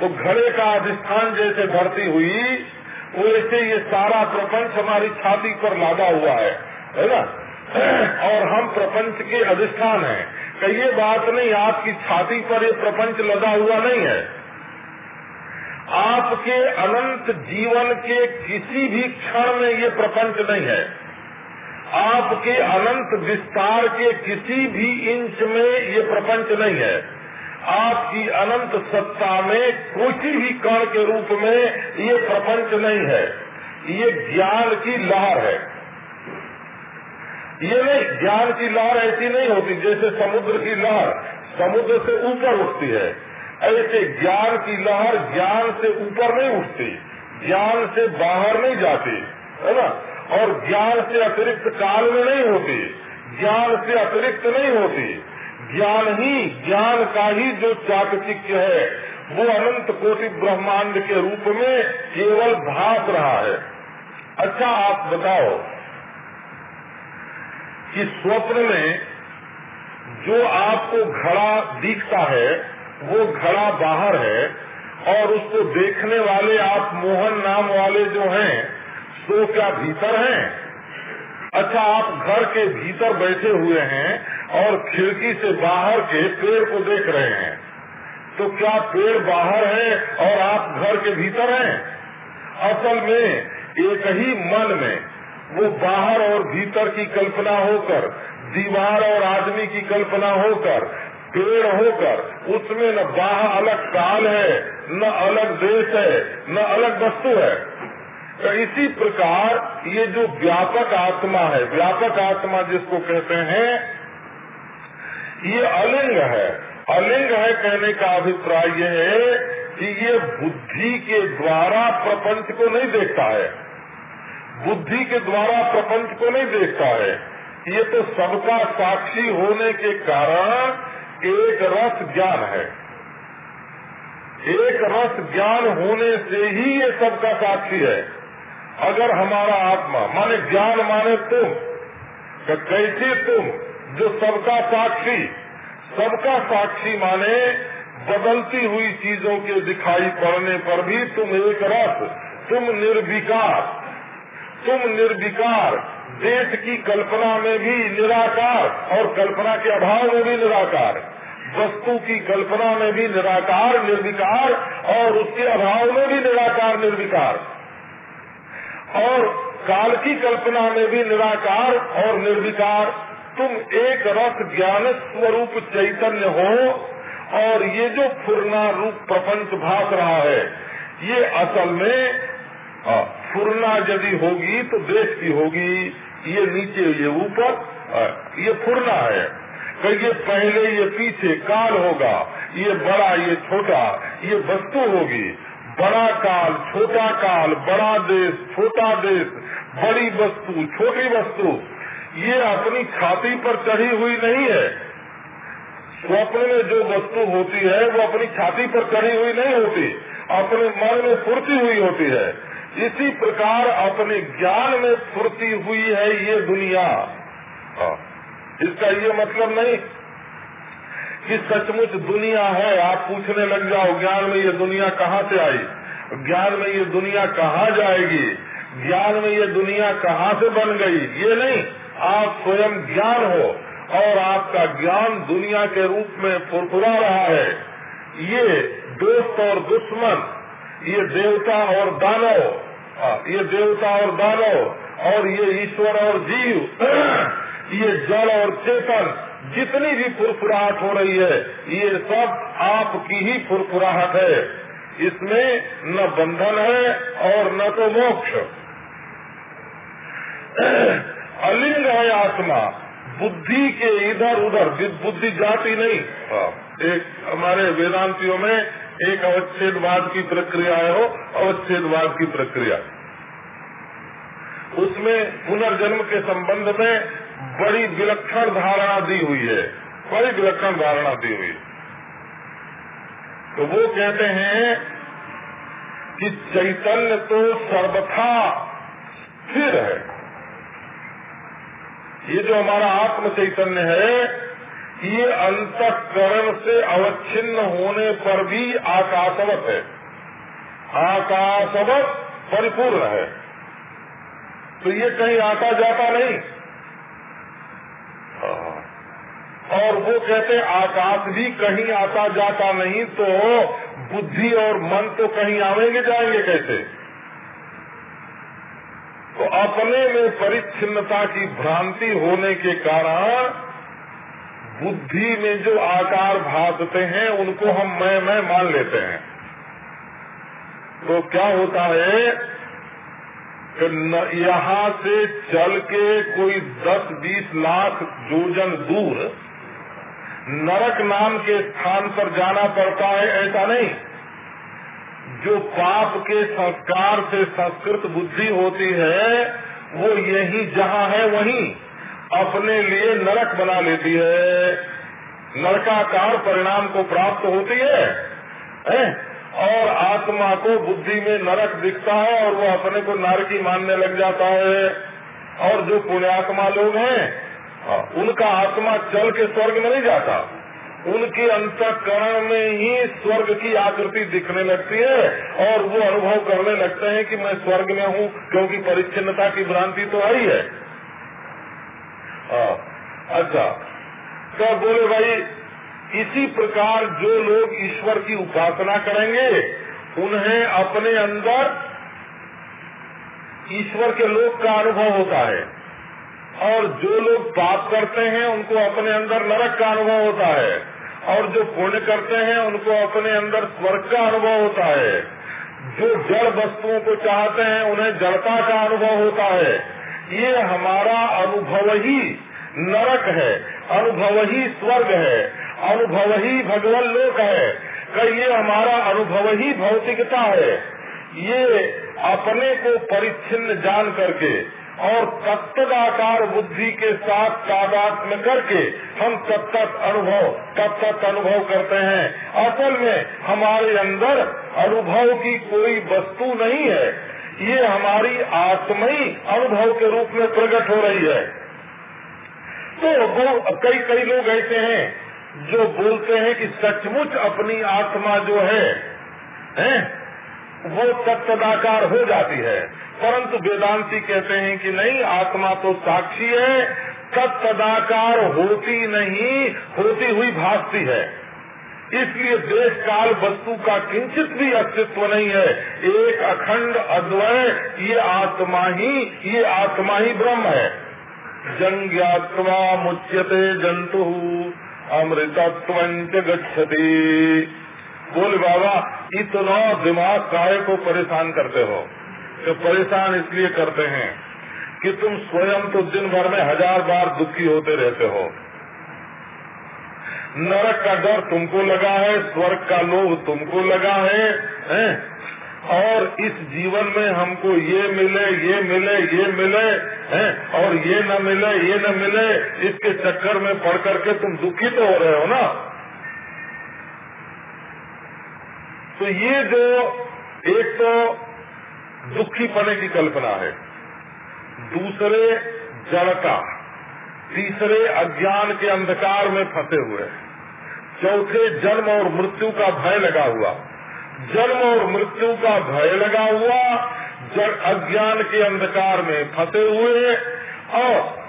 तो घड़े का अधिष्ठान जैसे धरती हुई वैसे ये सारा प्रपंच हमारी छाती पर लादा हुआ है है ना? और हम प्रपंच के अधिष्ठान हैं। ये बात नहीं, आपकी छाती पर ये प्रपंच लदा हुआ नहीं है। आपके अनंत जीवन के किसी भी क्षण में ये प्रपंच नहीं है। आपके अनंत विस्तार के किसी भी इंच में ये प्रपंच नहीं है। आपकी अनंत सत्ता में कोई भी कण के रूप में ये प्रपंच नहीं है। ये ज्ञान की लहर है। ये नहीं, ज्ञान की लहर ऐसी नहीं होती जैसे समुद्र की लहर समुद्र से ऊपर उठती है। ऐसे ज्ञान की लहर ज्ञान से ऊपर नहीं उठती, ज्ञान से बाहर नहीं जाती, है ना? और ज्ञान से अतिरिक्त काल में नहीं होती, ज्ञान से अतिरिक्त नहीं होती। ज्ञान ही ज्ञान का ही जो चाकचिक्य है, वो अनंत कोटि ब्रह्मांड के रूप में केवल भाग रहा है। अच्छा आप बताओ कि स्वप्न में जो आपको घड़ा दिखता है वो घड़ा बाहर है और उसको देखने वाले आप मोहन नाम वाले जो हैं तो क्या भीतर हैं? अच्छा आप घर के भीतर बैठे हुए हैं और खिड़की से बाहर के पेड़ को देख रहे हैं। तो क्या पेड़ बाहर है और आप घर के भीतर हैं? असल में एक ही मन में वो बाहर और भीतर की कल्पना होकर, दीवार और आदमी की कल्पना होकर पेड़ होकर, उसमें न बाहर अलग काल है, न अलग देश है, न अलग वस्तु है। तो इसी प्रकार ये जो व्यापक आत्मा है, व्यापक आत्मा जिसको कहते हैं, ये अलिंग है। अलिंग है कहने का अभिप्राय ये है कि ये बुद्धि के द्वारा प्रपंच को नहीं देखता है। बुद्धि के द्वारा प्रपंच को नहीं देखता है। ये तो सबका साक्षी होने के कारण एक रस ज्ञान है। एक रस ज्ञान होने से ही ये सबका साक्षी है। अगर हमारा आत्मा, माने ज्ञान माने तुम तो कैसे तुम, जो सबका साक्षी सबका साक्षी माने बदलती हुई चीज़ों के दिखाई पड़ने पर भी तुम एक रस, तुम निर्विकार तुम निर्विकार देश की कल्पना में भी निराकार और कल्पना के अभाव में भी निराकार, वस्तु की कल्पना में भी निराकार, निर्विकार और उसके अभाव में भी निराकार, निर्विकार। और काल की कल्पना में भी निराकार और निर्विकार, तुम एक रस ज्ञान स्वरूप चैतन्य हो और ये जो फुरना रूप प्रपंच भाग रहा है, ये असल में फुरना यदि होगी तो देश की होगी। ये नीचे, ये ऊपर ये फुरना है। ये पहले, ये पीछे काल होगा। ये बड़ा, ये छोटा, ये वस्तु होगी। बड़ा काल, छोटा काल, बड़ा देश, छोटा देश, बड़ी वस्तु, छोटी वस्तु। ये अपनी छाती पर चढ़ी हुई नहीं है। स्वप्न में जो वस्तु होती है, वो अपनी छाती पर चढ़ी हुई नहीं होती। अपने मन में फुर्ती हुई होती है। इसी प्रकार अपने ज्ञान में फुर्ती हुई है ये दुनिया। हाँ। इसका ये मतलब नहीं कि सचमुच दुनिया है, आप पूछने लग जाओ, ज्ञान में ये दुनिया कहाँ से आई? ज्ञान में ये दुनिया कहाँ जाएगी? ज्ञान में ये दुनिया कहाँ से बन गई? ये नहीं, आप स्वयं ज्ञान हो और आपका ज्ञान दुनिया के रूप में फुरफुरा रहा है। ये दोस्त और दुश्मन ये देवता और दानव ये देवता और दानव, और ये ईश्वर और जीव, ये जल और चेतन, जितनी भी फुरफुराहट हो रही है, ये सब आपकी ही फुरफुराहट है। इसमें न बंधन है और न तो मोक्ष। अलिंग है आत्मा, बुद्धि के इधर उधर बुद्धि जाती नहीं। एक हमारे वेदांतियों में एक अवच्छेदवाद की प्रक्रिया है अवच्छेदवाद की प्रक्रिया। उसमें पुनर्जन्म के संबंध में बड़ी विलक्षण धारणा दी हुई है। बड़ी विलक्षण धारणा दी हुई तो वो कहते हैं कि चैतन्य तो सर्वथा स्थिर है। ये जो हमारा आत्म चैतन्य है ये अंतकरण से अवच्छिन्न होने पर भी आकाशवत है। आकाशवत परिपूर्ण है। तो ये कहीं आता जाता नहीं। और वो कहते आकाश भी कहीं आता जाता नहीं तो बुद्धि और मन तो कहीं आवेंगे जाएँगे कैसे? तो अपने में परिच्छिन्नता की भ्रांति होने के कारण बुद्धि में जो आकार भागते हैं, उनको हम मैं मैं मान लेते हैं। तो क्या होता है कि यहाँ से चल के कोई दस, बीस लाख जोजन दूर नरक नाम के स्थान पर जाना पड़ता है, ऐसा नहीं। जो पाप के संस्कार से संस्कृत बुद्धि होती है, वो यही जहाँ है, वहीं। अपने लिए नरक बना लेती है। नरकाकार परिणाम को प्राप्त होती है, है? और आत्मा को बुद्धि में नरक दिखता है और वो अपने को नरकी मानने लग जाता है। और जो पुण्यात्मा लोग हैं हाँ, उनका आत्मा चल के स्वर्ग में नहीं जाता। उनके अंतकरण में ही स्वर्ग की आकृति दिखने लगती है और वो अनुभव करने लगते हैं कि मैं स्वर्ग में हूँ क्योंकि परिच्छिन्नता की भ्रांति तो आई है। हाँ, अच्छा। तो बोले भाई इसी प्रकार जो लोग ईश्वर की उपासना करेंगे उन्हें अपने अंदर ईश्वर के लोक का अनुभव होता है। और जो लोग पाप करते हैं उनको अपने अंदर नरक का अनुभव होता है। और जो पुण्य करते हैं उनको अपने अंदर स्वर्ग का अनुभव होता है। जो जड़ वस्तुओं को चाहते हैं उन्हें जड़ता का अनुभव होता है। ये हमारा अनुभव ही नरक है अनुभव ही स्वर्ग है अनुभव ही भगवान लोक है। कि ये हमारा अनुभव ही भौतिकता है। ये अपने को परिच्छिन्न जान करके और तत्दाकार बुद्धि के साथ तादात में करके हम तत्त अनुभव तत्त अनुभव करते हैं। असल में हमारे अंदर अनुभव की कोई वस्तु नहीं है। ये हमारी आत्मा ही अनुभव के रूप में प्रकट हो रही है। तो वो कई कई लोग ऐसे हैं जो बोलते हैं कि सचमुच अपनी आत्मा जो है, है वो तत्दाकार हो जाती है। परंतु वेदांती कहते हैं कि नहीं आत्मा तो साक्षी है तत्दाकार होती नहीं होती हुई भासती है। इसलिए देश काल वस्तु का किंचित भी अस्तित्व नहीं है। एक अखंड अद्वय, ये आत्मा ही, ये आत्मा ही ब्रह्म है। जंग्यात्मा मुच्यते जंतु, अमृतत्व गच्छति। बोले बाबा, इतना दिमाग काय को परेशान करते हो? तो परेशान इसलिए करते हैं कि तुम स्वयं तो दिन भर में हज़ार बार दुखी होते रहते हो। नरक का डर तुमको लगा है स्वर्ग का लोभ तुमको लगा है, है? और इस जीवन में हमको ये मिले ये मिले ये मिले हैं? और ये न मिले ये न मिले इसके चक्कर में पड़ करके तुम दुखी तो हो रहे हो ना? तो ये जो एक तो दुखी पने की कल्पना है दूसरे जड़ता तीसरे अज्ञान के अंधकार में फंसे हुए। चौथे, जन्म और मृत्यु का भय लगा हुआ। जन्म और मृत्यु का भय लगा हुआ, जड़ अज्ञान के अंधकार में फंसे हुए। और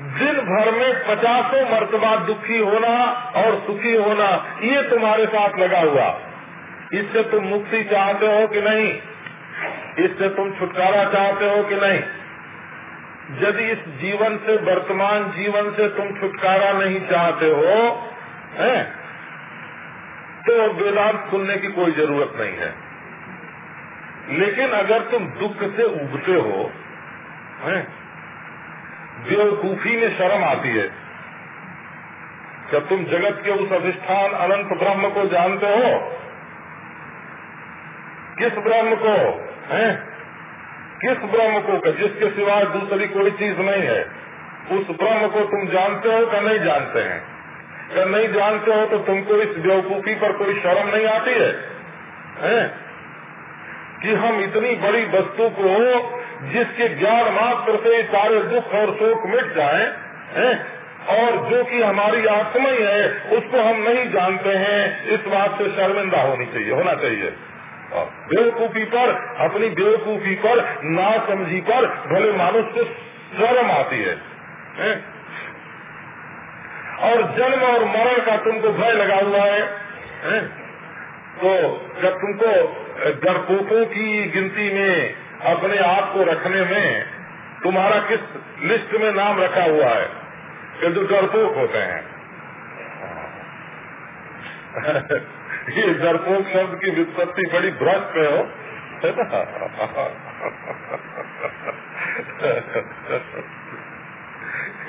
दिन भर में पचासों मर्तबा दुखी होना और सुखी होना, ये तुम्हारे साथ लगा हुआ। इससे तुम मुक्ति चाहते हो कि नहीं? इससे तुम छुटकारा चाहते हो कि नहीं? यदि इस जीवन से वर्तमान जीवन से तुम छुटकारा नहीं चाहते हो हैं, तो वेदांत सुनने की कोई ज़रूरत नहीं है लेकिन अगर तुम दुख से उगते हो हैं, बेवकूफ़ी में शर्म आती है जब तुम जगत के उस अधिष्ठान अनंत ब्रह्म को जानते हो किस ब्रह्म को हैं? किस ब्रह्म को जिसके सिवा दूसरी कोई चीज़ नहीं है उस ब्रह्म को तुम जानते हो क्या नहीं जानते हैं क्या नहीं जानते हो तो तुमको इस बेवकूफ़ी पर कोई शर्म नहीं आती है, हैं? कि हम इतनी बड़ी वस्तु को जिसके ज्ञान मात्र से सारे दुख और शोक मिट जाए हैं? और जो कि हमारी आत्मा ही है उसको हम नहीं जानते हैं इस बात से शर्मिंदा होनी चाहिए होना चाहिए बेवकूफ़ी पर अपनी बेवकूफ़ी पर ना समझी पर भले मानुष को शर्म आती है? और जन्म और मरण का तुमको भय लगा हुआ है, है? तो जब तुमको डरपोकों की गिनती में अपने आप को रखने में तुम्हारा किस लिस्ट में नाम रखा हुआ है कि जो डरपोक होते हैं ये डरपोक शब्द की वित्पत्ति बड़ी भ्रष्ट है हो। ना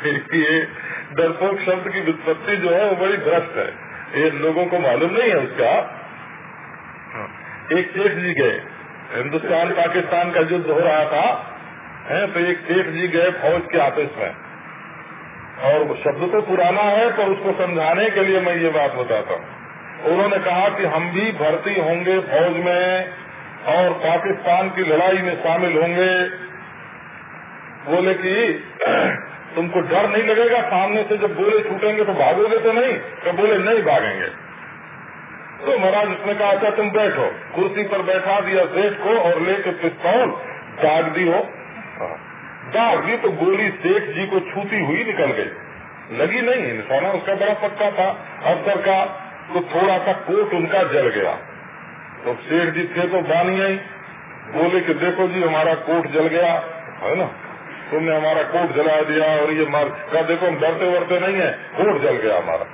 ये डरपोक शब्द की वित्पत्ति जो है, वो बड़ी भ्रष्ट है। ये लोगों को मालूम नहीं है उसका। एक सेठ जी गए। हिंदुस्तान, पाकिस्तान का युद्ध हो रहा था, है तो एक सेठ जी गए फौज के ऑफ़िस में। और शब्द तो पुराना है, पर उसको समझाने के लिए मैं ये बात बताता हूँ। उन्होंने कहा कि हम भी भर्ती होंगे फौज में और पाकिस्तान की लड़ाई में शामिल होंगे। बोले कि तुमको डर नहीं लगेगा सामने से जब गोले छूटेंगे तो भागोगे तो नहीं? तो बोले, नहीं भागेंगे। तो महाराज उसने कहा अच्छा तुम बैठो। कुर्सी पर बैठा दिया सेठ को और लेके पिस्तौल। दाग दी हो। दाग दी तो गोली सेठ जी को छूती हुई निकल गई। लगी नहीं, निशाना उसका बड़ा पक्का था। अफसर का तो थोड़ा सा कोट उनका जल गया। तो सेठ जी थे तो बानी आई। बोले कि देखो जी हमारा कोट जल गया। है ना? तुमने हमारा कोट जला दिया और ये मार का देखो हम डरते वरते नहीं है कोट जल गया हमारा।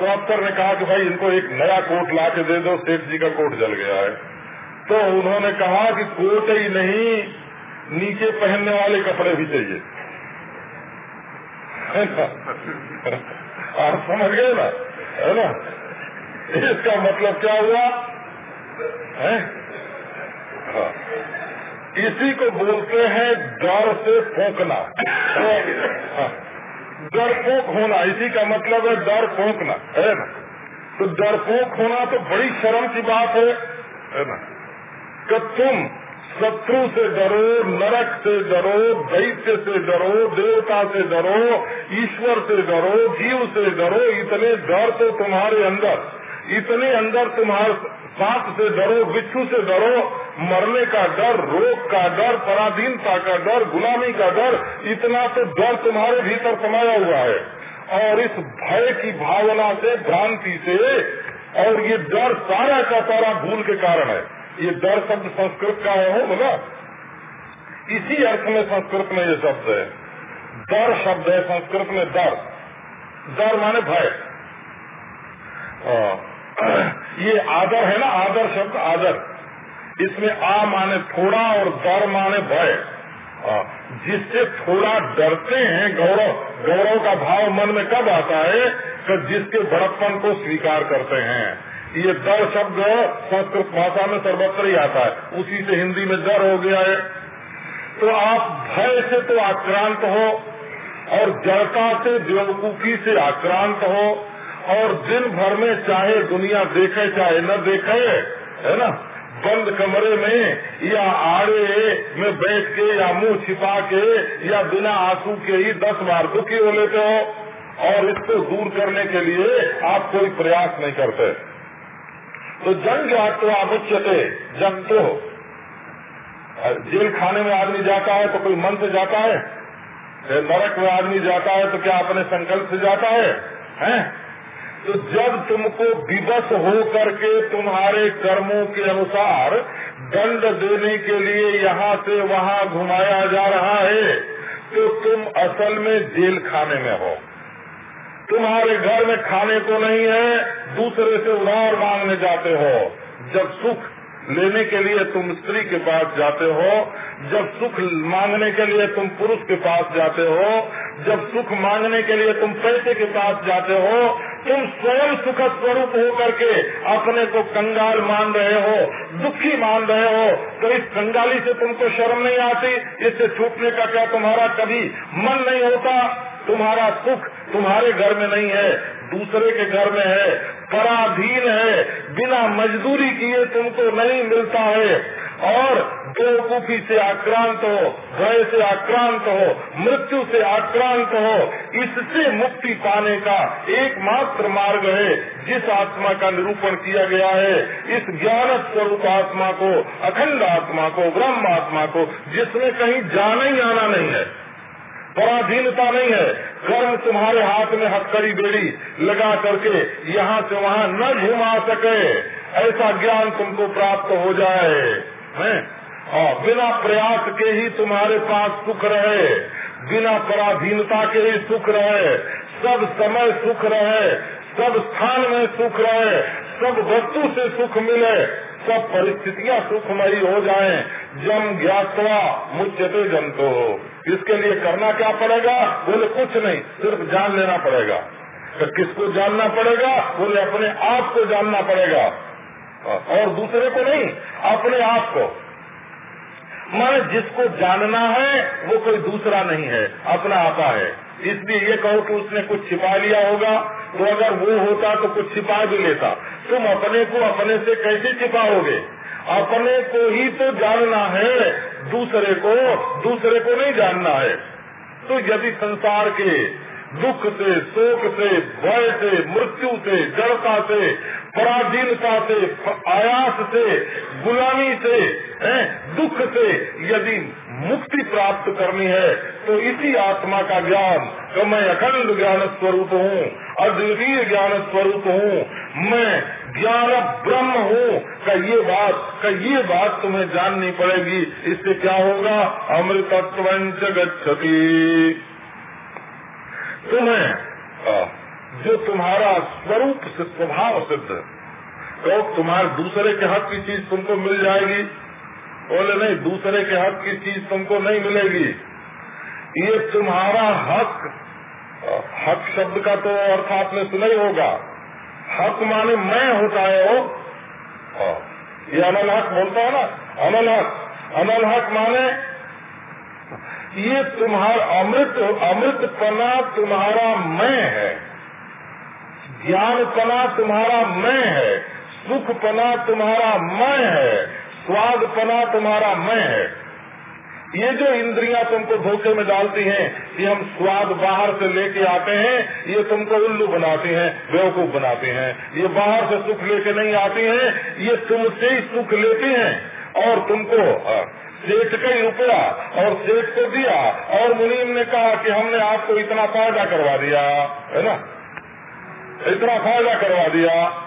तो अफसर ने कहा कि भाई इनको एक नया कोट ला के दे दो सेठ जी का कोट जल गया है। तो उन्होंने कहा कि कोट ही नहीं नीचे पहनने वाले कपड़े भी चाहिए। आप समझ गए ना? है ना? इसका मतलब क्या हुआ? है? हाँ। इसी को बोलते हैं डर से फोकना। हाँ। डरपोक होना, इसी का मतलब है डर फोकना, है ना? तो डरपोक होना तो बड़ी शर्म की बात है है ना? कि तुम शत्रु से डरो, नरक से डरो, दैत्य से डरो, देवता से डरो, ईश्वर से डरो, जीव से डरो, इतने डर तो तुम्हारे अंदर, इतने अंदर तुम्हारे सांप से डरो, बिच्छू से डरो, मरने का डर, रोग का डर, पराधीनता का डर, गुलामी का डर, इतना तो डर तुम्हारे भीतर समाया हुआ है। और इस भय की भावना से, भ्रांति से, और ये डर सारा का सारा भूल के कारण है। ये डर शब्द संस्कृत का है हो, बोला। इसी अर्थ में संस्कृत में ये शब्द है। डर शब्द है, संस्कृत में डर डर माने भय। ये आदर है ना, आदर शब्द, आदर। इसमें आ माने थोड़ा और डर माने भय। जिससे थोड़ा डरते हैं, गौरव गौरव का भाव मन में कब आता है कि जिसके बड़प्पन को स्वीकार करते हैं। ये डर शब्द संस्कृत भाषा में सर्वत्र ही आता है। उसी से हिंदी में डर हो गया है। तो आप भय से तो आक्रांत हो, और जड़ता से, बेवकूफ़ी से आक्रांत हो, और दिन भर में चाहे दुनिया देखे, चाहे न देखे, है ना? बंद कमरे में, या आड़े में बैठ के, या मुँह छिपा के, या बिना आँसू के ही दस बार दुखी हो लेते हो, और इसको दूर करने के लिए आप कोई प्रयास नहीं करते। तो जंग ज्ञातवा मुच्यते जंग तो जेल खाने में आदमी जाता है तो कोई मन से जाता है? नरक में आदमी जाता है तो क्या अपने संकल्प से जाता है? हैं? तो जब तुमको विवश हो करके तुम्हारे कर्मों के अनुसार दंड देने के लिए यहाँ से वहाँ घुमाया जा रहा है तो तुम असल में जेल खाने में हो। तुम्हारे घर में खाने को नहीं है, दूसरे से उधार मांगने जाते हो। जब सुख लेने के लिए तुम स्त्री के पास जाते हो, जब सुख मांगने के लिए तुम पुरुष के पास जाते हो, जब सुख मांगने के लिए तुम पैसे के पास जाते हो, तुम स्वयं सुख स्वरूप हो करके अपने को कंगाल मान रहे हो, दुखी मान रहे हो तो इस कंगाली से तुमको शर्म नहीं आती, इससे छूटने का क्या तुम्हारा कभी मन नहीं होता? तुम्हारा सुख तुम्हारे घर में नहीं है, दूसरे के घर में है, पराधीन है, बिना मजदूरी किए तुमको नहीं मिलता है। और बेवकूफ़ी से आक्रांत हो, भय से आक्रांत हो, मृत्यु से आक्रांत हो, इससे मुक्ति पाने का एकमात्र मार्ग है, जिस आत्मा का निरूपण किया गया है। इस ज्ञान स्वरूप आत्मा को, अखंड आत्मा को, ब्रह्म आत्मा को, जिसमें कहीं जाना ही आना नहीं है। पराधीनता नहीं है। कर्म तुम्हारे हाथ में हथकड़ी बेड़ी लगा करके यहाँ से वहाँ न घुमा सके। ऐसा ज्ञान तुमको प्राप्त हो जाए। है? और बिना प्रयास के ही तुम्हारे पास सुख रहे। बिना पराधीनता के ही सुख रहे। सब समय सुख रहे। सब स्थान में सुख रहे। सब वस्तु से सुख मिले। सब परिस्थितियाँ सुखमयी हो जाएँ। जम ज्ञातवा मुझे जनतो हो इसके लिए करना क्या पड़ेगा? बोले, कुछ नहीं, सिर्फ़ जान लेना पड़ेगा। तो किसको जानना पड़ेगा? बोले, अपने आप को जानना पड़ेगा। और दूसरे को नहीं, अपने आप को। मैं जिसको जानना है, वो कोई दूसरा नहीं है, अपना आपा है। इसलिए ये कहो कि उसने कुछ छिपा लिया होगा तो अगर वो होता तो कुछ छिपा भी लेता। तुम अपने को अपने से कैसे छिपाओगे? अपने को ही तो जानना है, दूसरे को दूसरे को नहीं जानना है। तो यदि संसार के दुख से शोक से भय से मृत्यु से जड़ता से पराधीनता से आयास से गुलामी से है, दुख से यदि मुक्ति प्राप्त करनी है तो इसी आत्मा का ज्ञान तो मैं अखंड ज्ञान स्वरूप हूँ अद्वितीय ज्ञान स्वरूप हूँ मैं ज्ञान ब्रह्म हूँ का ये बात का ये बात तुम्हें जाननी पड़ेगी इससे क्या होगा? अमृतत्व गच्छति। तुम्हें जो तुम्हारा स्वरूप से स्वभाव सिद्ध तो तुम्हारे दूसरे के हक की चीज़ तुमको मिल जाएगी। बोले नहीं दूसरे के हक की चीज़ तुमको नहीं मिलेगी। ये तुम्हारा हक हक शब्द का तो अर्थ आपने सुना ही होगा। हक माने मैं होता है वो। हाँ। ये अनल हक बोलता है ना? अनल हक अनल हक माने ये तुम्हारा अमृत, अमृतपना तुम्हारा मैं है। ज्ञानपना तुम्हारा मैं है। सुखपना तुम्हारा मैं है। स्वादपना तुम्हारा मैं है। ये जो इंद्रियाँ तुमको धोखे में डालती हैं कि हम स्वाद बाहर से लेके आते हैं, ये तुमको उल्लू बनाती हैं, बेवकूफ़ बनाती हैं। ये बाहर से सुख लेके नहीं आती हैं, ये तुमसे ही सुख लेती हैं और तुमको सेठ का ही रुपया और सेठ को दिया और मुनीम ने कहा कि हमने आपको इतना फ़ायदा करवा दिया, है ना? इतना फ़ायदा करवा दिया।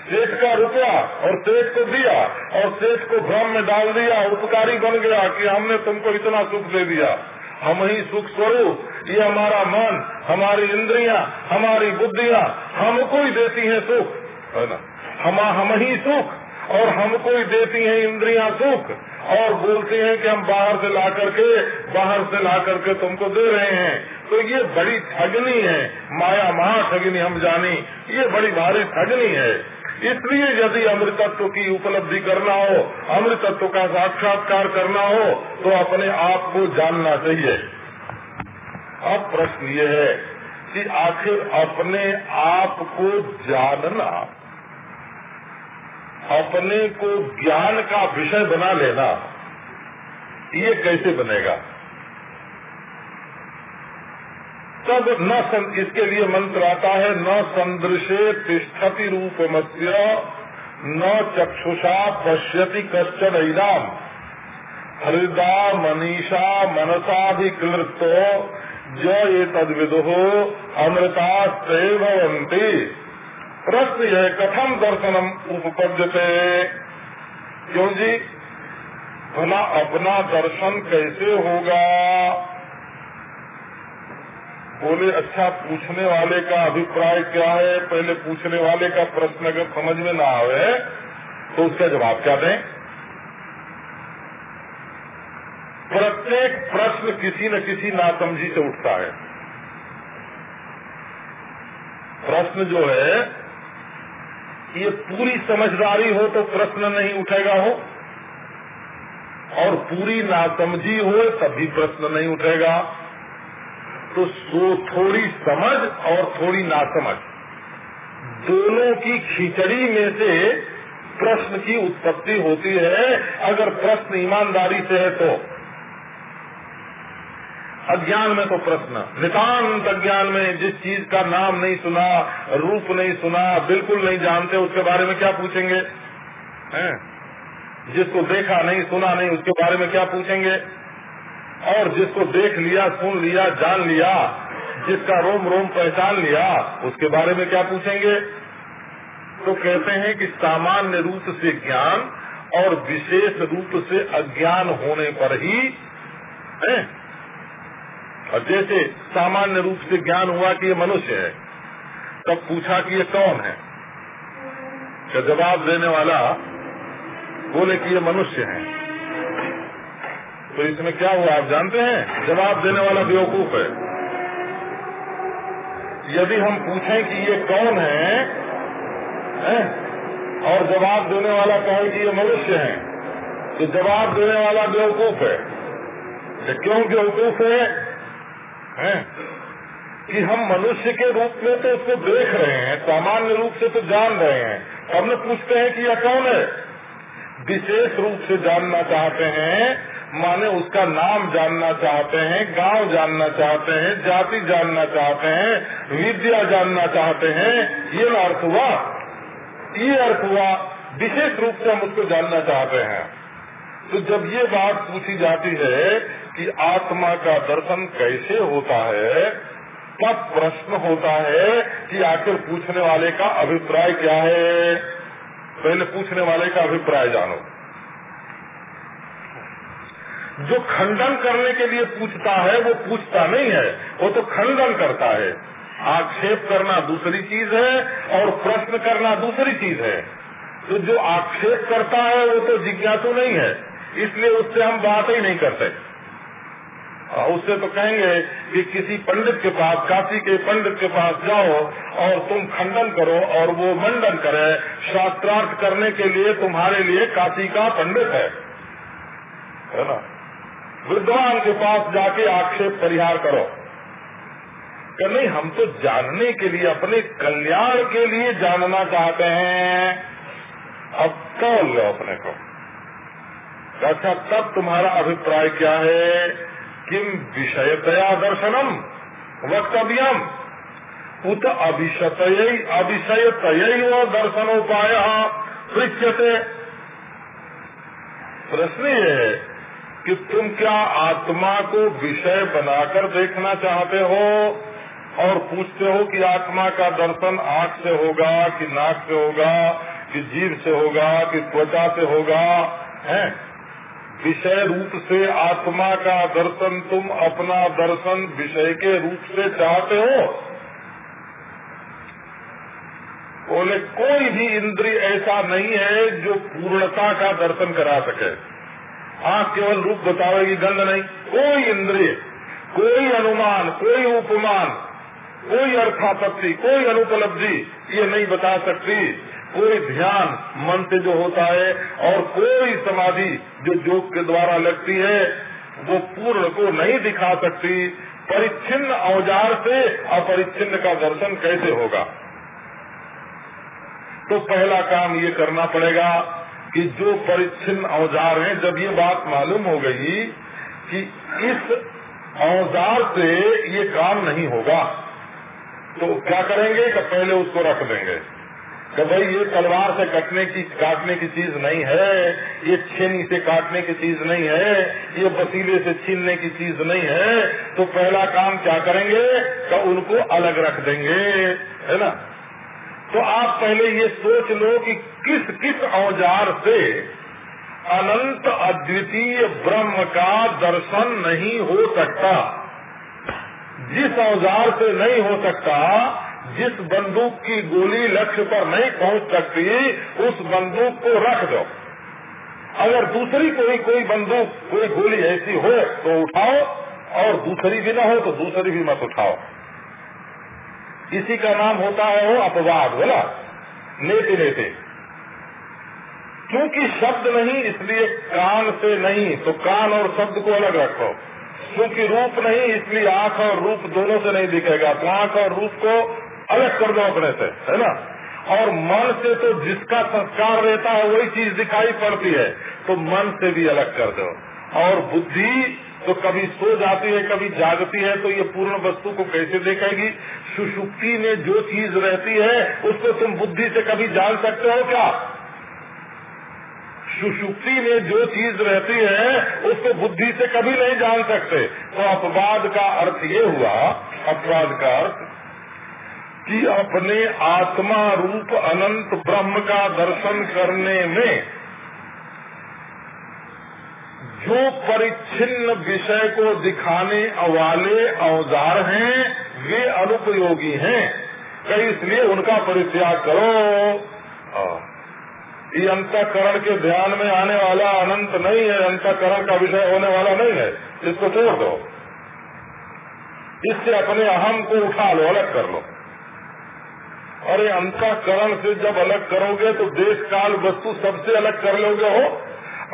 सेठ का रुपया और सेठ को दिया और सेठ को भ्रम में डाल दिया उपकारी बन गया कि हमने तुमको इतना सुख दे दिया। हम ही सुख स्वरूप, ये हमारा मन, हमारी इंद्रियाँ, हमारी बुद्धियाँ हमको ही देती हैं सुख, है ना? हम हम ही सुख। और हमको ही देती हैं इंद्रियाँ सुख, और बोलते हैं कि हम बाहर से ला करके, बाहर से ला करके तुमको दे रहे हैं। तो ये बड़ी ठगनी है। माया महा ठगनी हम जानी, ये बड़ी भारी ठगनी है। इसलिए यदि अमृतत्व की उपलब्धि करना हो, अमृतत्व का साक्षात्कार करना हो तो अपने आप को जानना चाहिए। अब प्रश्न ये है कि आखिर अपने आप को जानना अपने को ज्ञान का विषय बना लेना, ये कैसे बनेगा? तब न इसके लिए मंत्र आता है, न संदृशे तिष्ठति रूप न चक्षुषा पश्यति कश्चन इनाम हृदा मनीषा मनसाधिकृत, ज ये तद विदु अमृता भवंती प्रश्न है कथम दर्शनम उपपद्यते? क्यों जी भला अपना दर्शन कैसे होगा? बोले अच्छा पूछने वाले का अभिप्राय क्या है? पहले पूछने वाले का प्रश्न अगर समझ में ना आवे तो उसका जवाब क्या दें? प्रत्येक प्रश्न किसी न किसी नासमझी से उठता है। प्रश्न जो है ये पूरी समझदारी हो तो प्रश्न नहीं उठेगा हो और पूरी नासमझी हो तभी प्रश्न नहीं उठेगा। तो सो थोड़ी समझ और थोड़ी नासमझ। दोनों की खिचड़ी में से प्रश्न की उत्पत्ति होती है। अगर प्रश्न ईमानदारी से है तो। अज्ञान में तो प्रश्न। नितान्त अज्ञान में जिस चीज़ का नाम नहीं सुना, रूप नहीं सुना, बिल्कुल नहीं जानते, उसके बारे में क्या पूछेंगे? हैं? जिसको देखा नहीं, सुना नहीं, उसके बारे में क्या पूछेंगे? और जिसको देख लिया, सुन लिया, जान लिया, जिसका रोम रोम पहचान लिया, उसके बारे में क्या पूछेंगे? तो कहते हैं कि सामान्य रूप से ज्ञान और विशेष रूप से अज्ञान होने पर ही, है? और जैसे सामान्य रूप से ज्ञान हुआ कि ये मनुष्य है तब पूछा कि ये कौन है? तो जवाब देने वाला बोले कि ये मनुष्य है। तो इसमें क्या हुआ आप जानते हैं? जवाब देने वाला बेवकूफ़ है। यदि हम पूछें कि ये कौन है, है? और जवाब देने वाला कहे कि ये मनुष्य है तो जवाब देने वाला बेवकूफ़ है। क्यों बेवकूफ़ है, है? कि हम मनुष्य के रूप में तो उसको देख रहे हैं, सामान्य रूप से तो जान रहे हैं। अब पूछते हैं कि यह कौन है? विशेष रूप से जानना चाहते हैं, माने उसका नाम जानना चाहते हैं, गाँव जानना चाहते हैं, जाति जानना चाहते हैं, विद्या जानना चाहते हैं, ये अर्थ हुआ। ये अर्थ हुआ, विशेष रूप से हम उसको जानना चाहते हैं। तो जब ये बात पूछी जाती है कि आत्मा का दर्शन कैसे होता है? तब प्रश्न होता है कि आखिर पूछने वाले का अभिप्राय क्या है? पहले पूछने वाले का अभिप्राय जानो। जो खंडन करने के लिए पूछता है, वो पूछता नहीं है। वो तो खंडन करता है। आक्षेप करना दूसरी चीज़ है और प्रश्न करना दूसरी चीज़ है। तो जो आक्षेप करता है, वो तो जिज्ञासु नहीं है। इसलिए उससे हम बात ही नहीं करते उससे तो कहेंगे कि किसी पंडित के पास, काशी के पंडित के पास जाओ और तुम खंडन करो और वो मंडन करे। शास्त्रार्थ करने के लिए तुम्हारे लिए काशी का पंडित है। है ना? विद्वान के पास जाके आक्षेप परिहार करो। कि नहीं, हम तो जानने के लिए, अपने कल्याण के लिए जानना चाहते हैं। अब कौन लो अपने को। अच्छा तब तुम्हारा अभिप्राय क्या है? किम विषयतया दर्शनम, वक्तव्यम। उत अभिशत अभिषयत दर्शनोपाय पृछते प्रश्न ये है कि तुम क्या आत्मा को विषय बनाकर देखना चाहते हो और पूछते हो कि आत्मा का दर्शन आँख से होगा कि नाक से होगा, कि जीव से होगा, कि त्वचा से होगा, है? विषय रूप से आत्मा का दर्शन तुम अपना दर्शन विषय के रूप से चाहते हो? बोले, कोई भी इंद्रिय ऐसा नहीं है जो पूर्णता का दर्शन करा सके। आँख केवल रूप बतावेगी गंध नहीं। कोई इंद्रिय, कोई अनुमान, कोई उपमान, कोई अर्थापत्ति, कोई अनुपलब्धि, ये नहीं बता सकती। कोई ध्यान मन से जो होता है और कोई समाधि जो योग के द्वारा लगती है, वो पूर्ण को नहीं दिखा सकती। परिच्छिन्न औज़ार से अपरिच्छिन्न का दर्शन कैसे होगा? तो पहला काम ये करना पड़ेगा कि जो परिच्छिन्न औज़ार हैं, जब ये बात मालूम हो गई कि इस औज़ार से ये काम नहीं होगा तो क्या करेंगे कि पहले उसको रख देंगे। कि भाई ये तलवार से कटने की, काटने की चीज़ नहीं है, ये छेनी से काटने की चीज़ नहीं है, ये बसीले से छीनने की चीज़ नहीं है तो पहला काम क्या करेंगे? तो उनको अलग रख देंगे, है ना? तो आप पहले ये सोच लो कि किस किस औज़ार से अनंत अद्वितीय ब्रह्म का दर्शन नहीं हो सकता। जिस औज़ार से नहीं हो सकता जिस बंदूक की गोली लक्ष्य पर नहीं पहुँच सकती, उस बंदूक को रख दो। अगर दूसरी कोई कोई बंदूक, कोई गोली ऐसी हो तो उठाओ, और दूसरी भी ना हो तो दूसरी भी मत उठाओ। इसी का नाम होता है वो अपवाद, बोला? नेते नेते। क्योंकि शब्द नहीं, इसलिए कान से नहीं तो कान और शब्द को अलग रखो। क्योंकि रूप नहीं, इसलिए आँख और रूप दोनों से नहीं दिखेगा। तो आँख और रूप को अलग कर दो अपने से, है ना? और मन से तो जिसका संस्कार रहता है वही चीज़ दिखाई पड़ती है तो मन से भी अलग कर दो। और बुद्धि तो कभी सो जाती है, कभी जागती है तो ये पूर्ण वस्तु को कैसे देखेगी? सुषुप्ति में जो चीज़ रहती है, उसको तुम बुद्धि से कभी जान सकते हो क्या? सुषुप्ति में जो चीज़ रहती है, उसको बुद्धि से कभी नहीं जान सकते। तो अपवाद का अर्थ ये हुआ, अपवाद का अर्थ कि अपने आत्मा रूप अनंत ब्रह्म का दर्शन करने में जो परिच्छिन्न विषय को दिखाने वाले औज़ार हैं, वे अनुपयोगी हैं। कई इसलिए उनका परित्याग करो। ये अंतकरण के ध्यान में आने वाला अनंत नहीं है, अंतकरण का विषय होने वाला नहीं है। इसको छोड़ दो। इससे अपने अहम को उठा लो, अलग कर लो। अरे अंतकरण से जब अलग करोगे तो देश काल वस्तु सबसे अलग कर लोगे हो।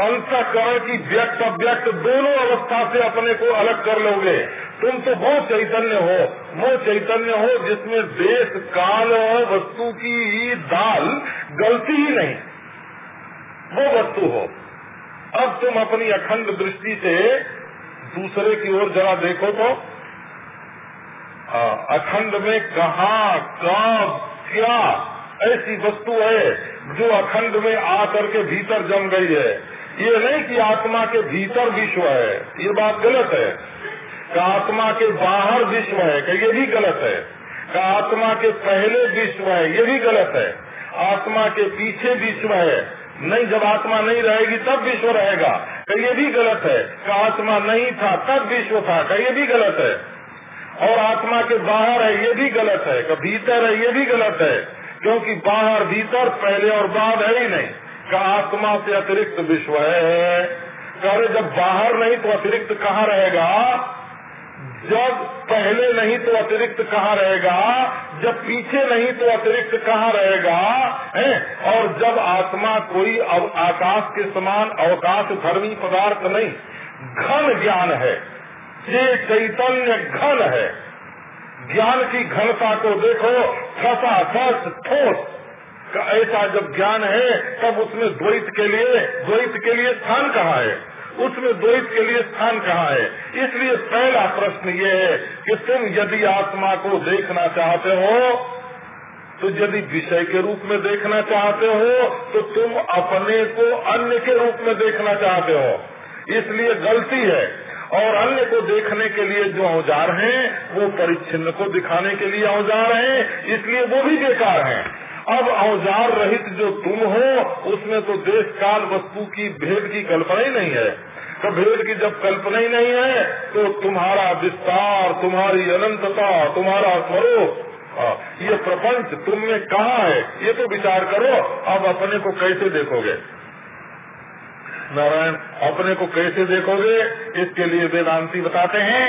अंतकरण की व्यक्त अव्यक्त दोनों अवस्था से अपने को अलग कर लोगे। तुम तो वो चैतन्य हो वो चैतन्य हो, जिसमें देश काल और वस्तु की दाल गलती ही नहीं। वो वस्तु हो। अब तुम अपनी अखंड दृष्टि से दूसरे की ओर जरा देखो तो अखंड में कहा, कब क्या ऐसी वस्तु है जो अखंड में आकर के भीतर जम गई है? ये नहीं कि आत्मा के भीतर विश्व है। ये बात गलत है। का आत्मा के बाहर विश्व है, कि ये भी गलत है। का आत्मा के पहले विश्व है, ये भी गलत है। आत्मा के पीछे विश्व है। नहीं, जब आत्मा नहीं रहेगी, तब विश्व रहेगा। ये भी गलत है। का आत्मा नहीं था, तब विश्व था। का ये भी गलत है। और आत्मा के बाहर है, ये भी गलत है। कि भीतर है, ये भी गलत है। क्योंकि बाहर, भीतर, पहले और बाद है ही नहीं। का आत्मा से अतिरिक्त विश्व है। अरे जब बाहर नहीं तो अतिरिक्त कहाँ रहेगा? जब पहले नहीं तो अतिरिक्त कहाँ रहेगा? जब पीछे नहीं तो अतिरिक्त कहाँ रहेगा? है? और जब आत्मा कोई आकाश के समान अवकाश धर्मी पदार्थ नहीं, घन ज्ञान है। ये चैतन्य घन है। ज्ञान की घनता को देखो खसा खस ठोस। ऐसा जब ज्ञान है, तब उसमें द्वैत के लिए, द्वैत के लिए स्थान कहाँ है? उसमें द्वैत के लिए स्थान कहाँ है? इसलिए पहला प्रश्न ये है कि तुम यदि आत्मा को देखना चाहते हो तो यदि विषय के रूप में देखना चाहते हो तो तुम अपने को अन्य के रूप में देखना चाहते हो। इसलिए गलती है। और अन्य को देखने के लिए जो औज़ार हैं, वो परिच्छिन्न को दिखाने के लिए औज़ार हैं, इसलिए वो भी बेकार हैं। अब औज़ार रहित जो तुम हो, उसमें तो देश काल वस्तु की भेद की कल्पना ही नहीं है। तो भेद की जब कल्पना ही नहीं है तो तुम्हारा विस्तार, तुम्हारी अनंतता, तुम्हारा स्वरूप ये प्रपंच तुमने कहा है? ये तो विचार करो, अब अपने को कैसे देखोगे? नारायण, अपने को कैसे देखोगे? इसके लिए वेदांती बताते हैं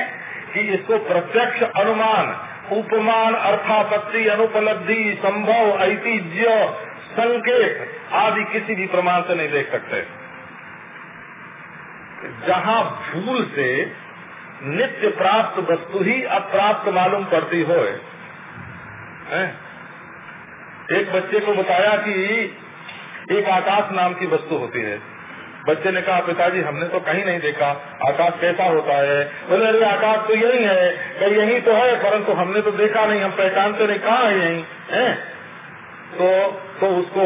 कि इसको प्रत्यक्ष अनुमान, उपमान अर्थापत्ति, अनुपलब्धि, संभव, ऐतिह्य, संकेत आदि किसी भी प्रमाण से नहीं देख सकते। जहाँ भूल से नित्य प्राप्त वस्तु ही अप्राप्त मालूम पड़ती हो? एक बच्चे को बताया कि एक आकाश नाम की वस्तु होती है। बच्चे ने कहा पिताजी हमने तो कहीं नहीं देखा। आकाश कैसा होता है? बोले अरे आकाश तो यही है। कहीं यही तो है परंतु हमने तो देखा नहीं। हम पहचानते नहीं कहा है यही? है? तो तो उसको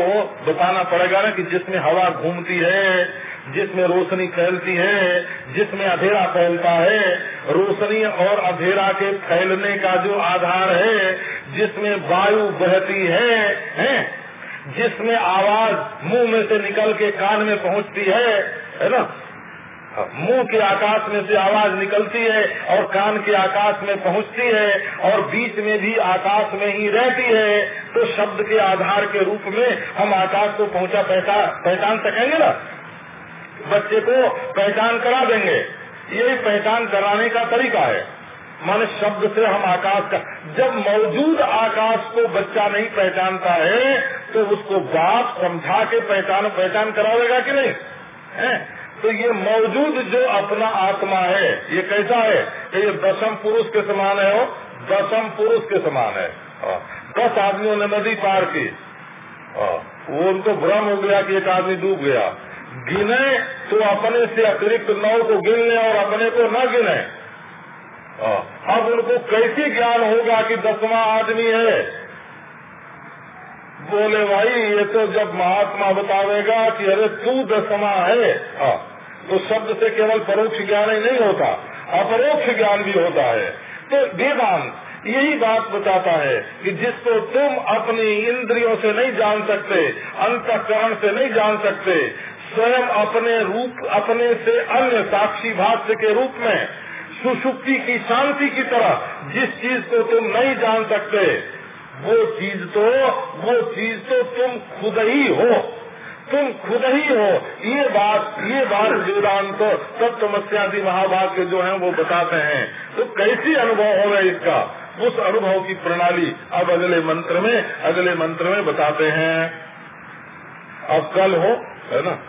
बताना पड़ेगा ना कि जिसमें हवा घूमती है जिसमें रोशनी फैलती है जिसमें अंधेरा फैलता है रोशनी और अंधेरा के फैलने का जो आधार है जिसमें वायु बहती है, है? जिसमें आवाज़ मुँह में से निकल के कान में पहुँचती है है ना? मुँह के आकाश में से आवाज़ निकलती है और कान के आकाश में पहुँचती है और बीच में भी आकाश में ही रहती है तो शब्द के आधार के रूप में हम आकाश को पहुँचा पहचान पहचान सकेंगे ना? बच्चे को पहचान करा देंगे। यही पहचान कराने का तरीका है। मान शब्द से हम आकाश का, जब मौजूद आकाश को बच्चा नहीं पहचानता है तो उसको बाप समझा के पहचान पहचान करावेगा कि नहीं? है? तो ये मौजूद जो अपना आत्मा है, ये कैसा है? कि ये दसम पुरुष के समान है वो दसम पुरुष के समान है। हाँ। दस आदमियों ने नदी पार की। हाँ। वो उनको भ्रम हो गया कि एक आदमी डूब गया। गिने तो अपने से अतिरिक्त नौ को गिन ले और अपने को न गिने। अब उनको कैसे ज्ञान होगा कि दसवां आदमी है? बोले भाई ये तो जब महात्मा बतावेगा कि अरे तू दसवा है। आ, तो शब्द से केवल परोक्ष ज्ञान ही नहीं होता अपरोक्ष ज्ञान भी होता है। तो वेदांत यही बात बताता है कि जिसको तुम अपनी इंद्रियों से नहीं जान सकते अंतकरण से नहीं जान सकते स्वयं अपने रूप अपने से अन्य साक्षी भाष्य के रूप में सुसुप्ति की शांति की तरह जिस चीज़ को तुम नहीं जान सकते वो चीज़ तो वो चीज़ तो तुम खुद ही हो। तुम खुद ही हो। ये बात ये बात वेदांत तत्वमस्यादि महाभाग के जो हैं वो बताते हैं। तो कैसी अनुभव होगा इसका? उस अनुभव की प्रणाली अब अगले मंत्र में, अगले मंत्र में बताते हैं। अब कल हो, है ना?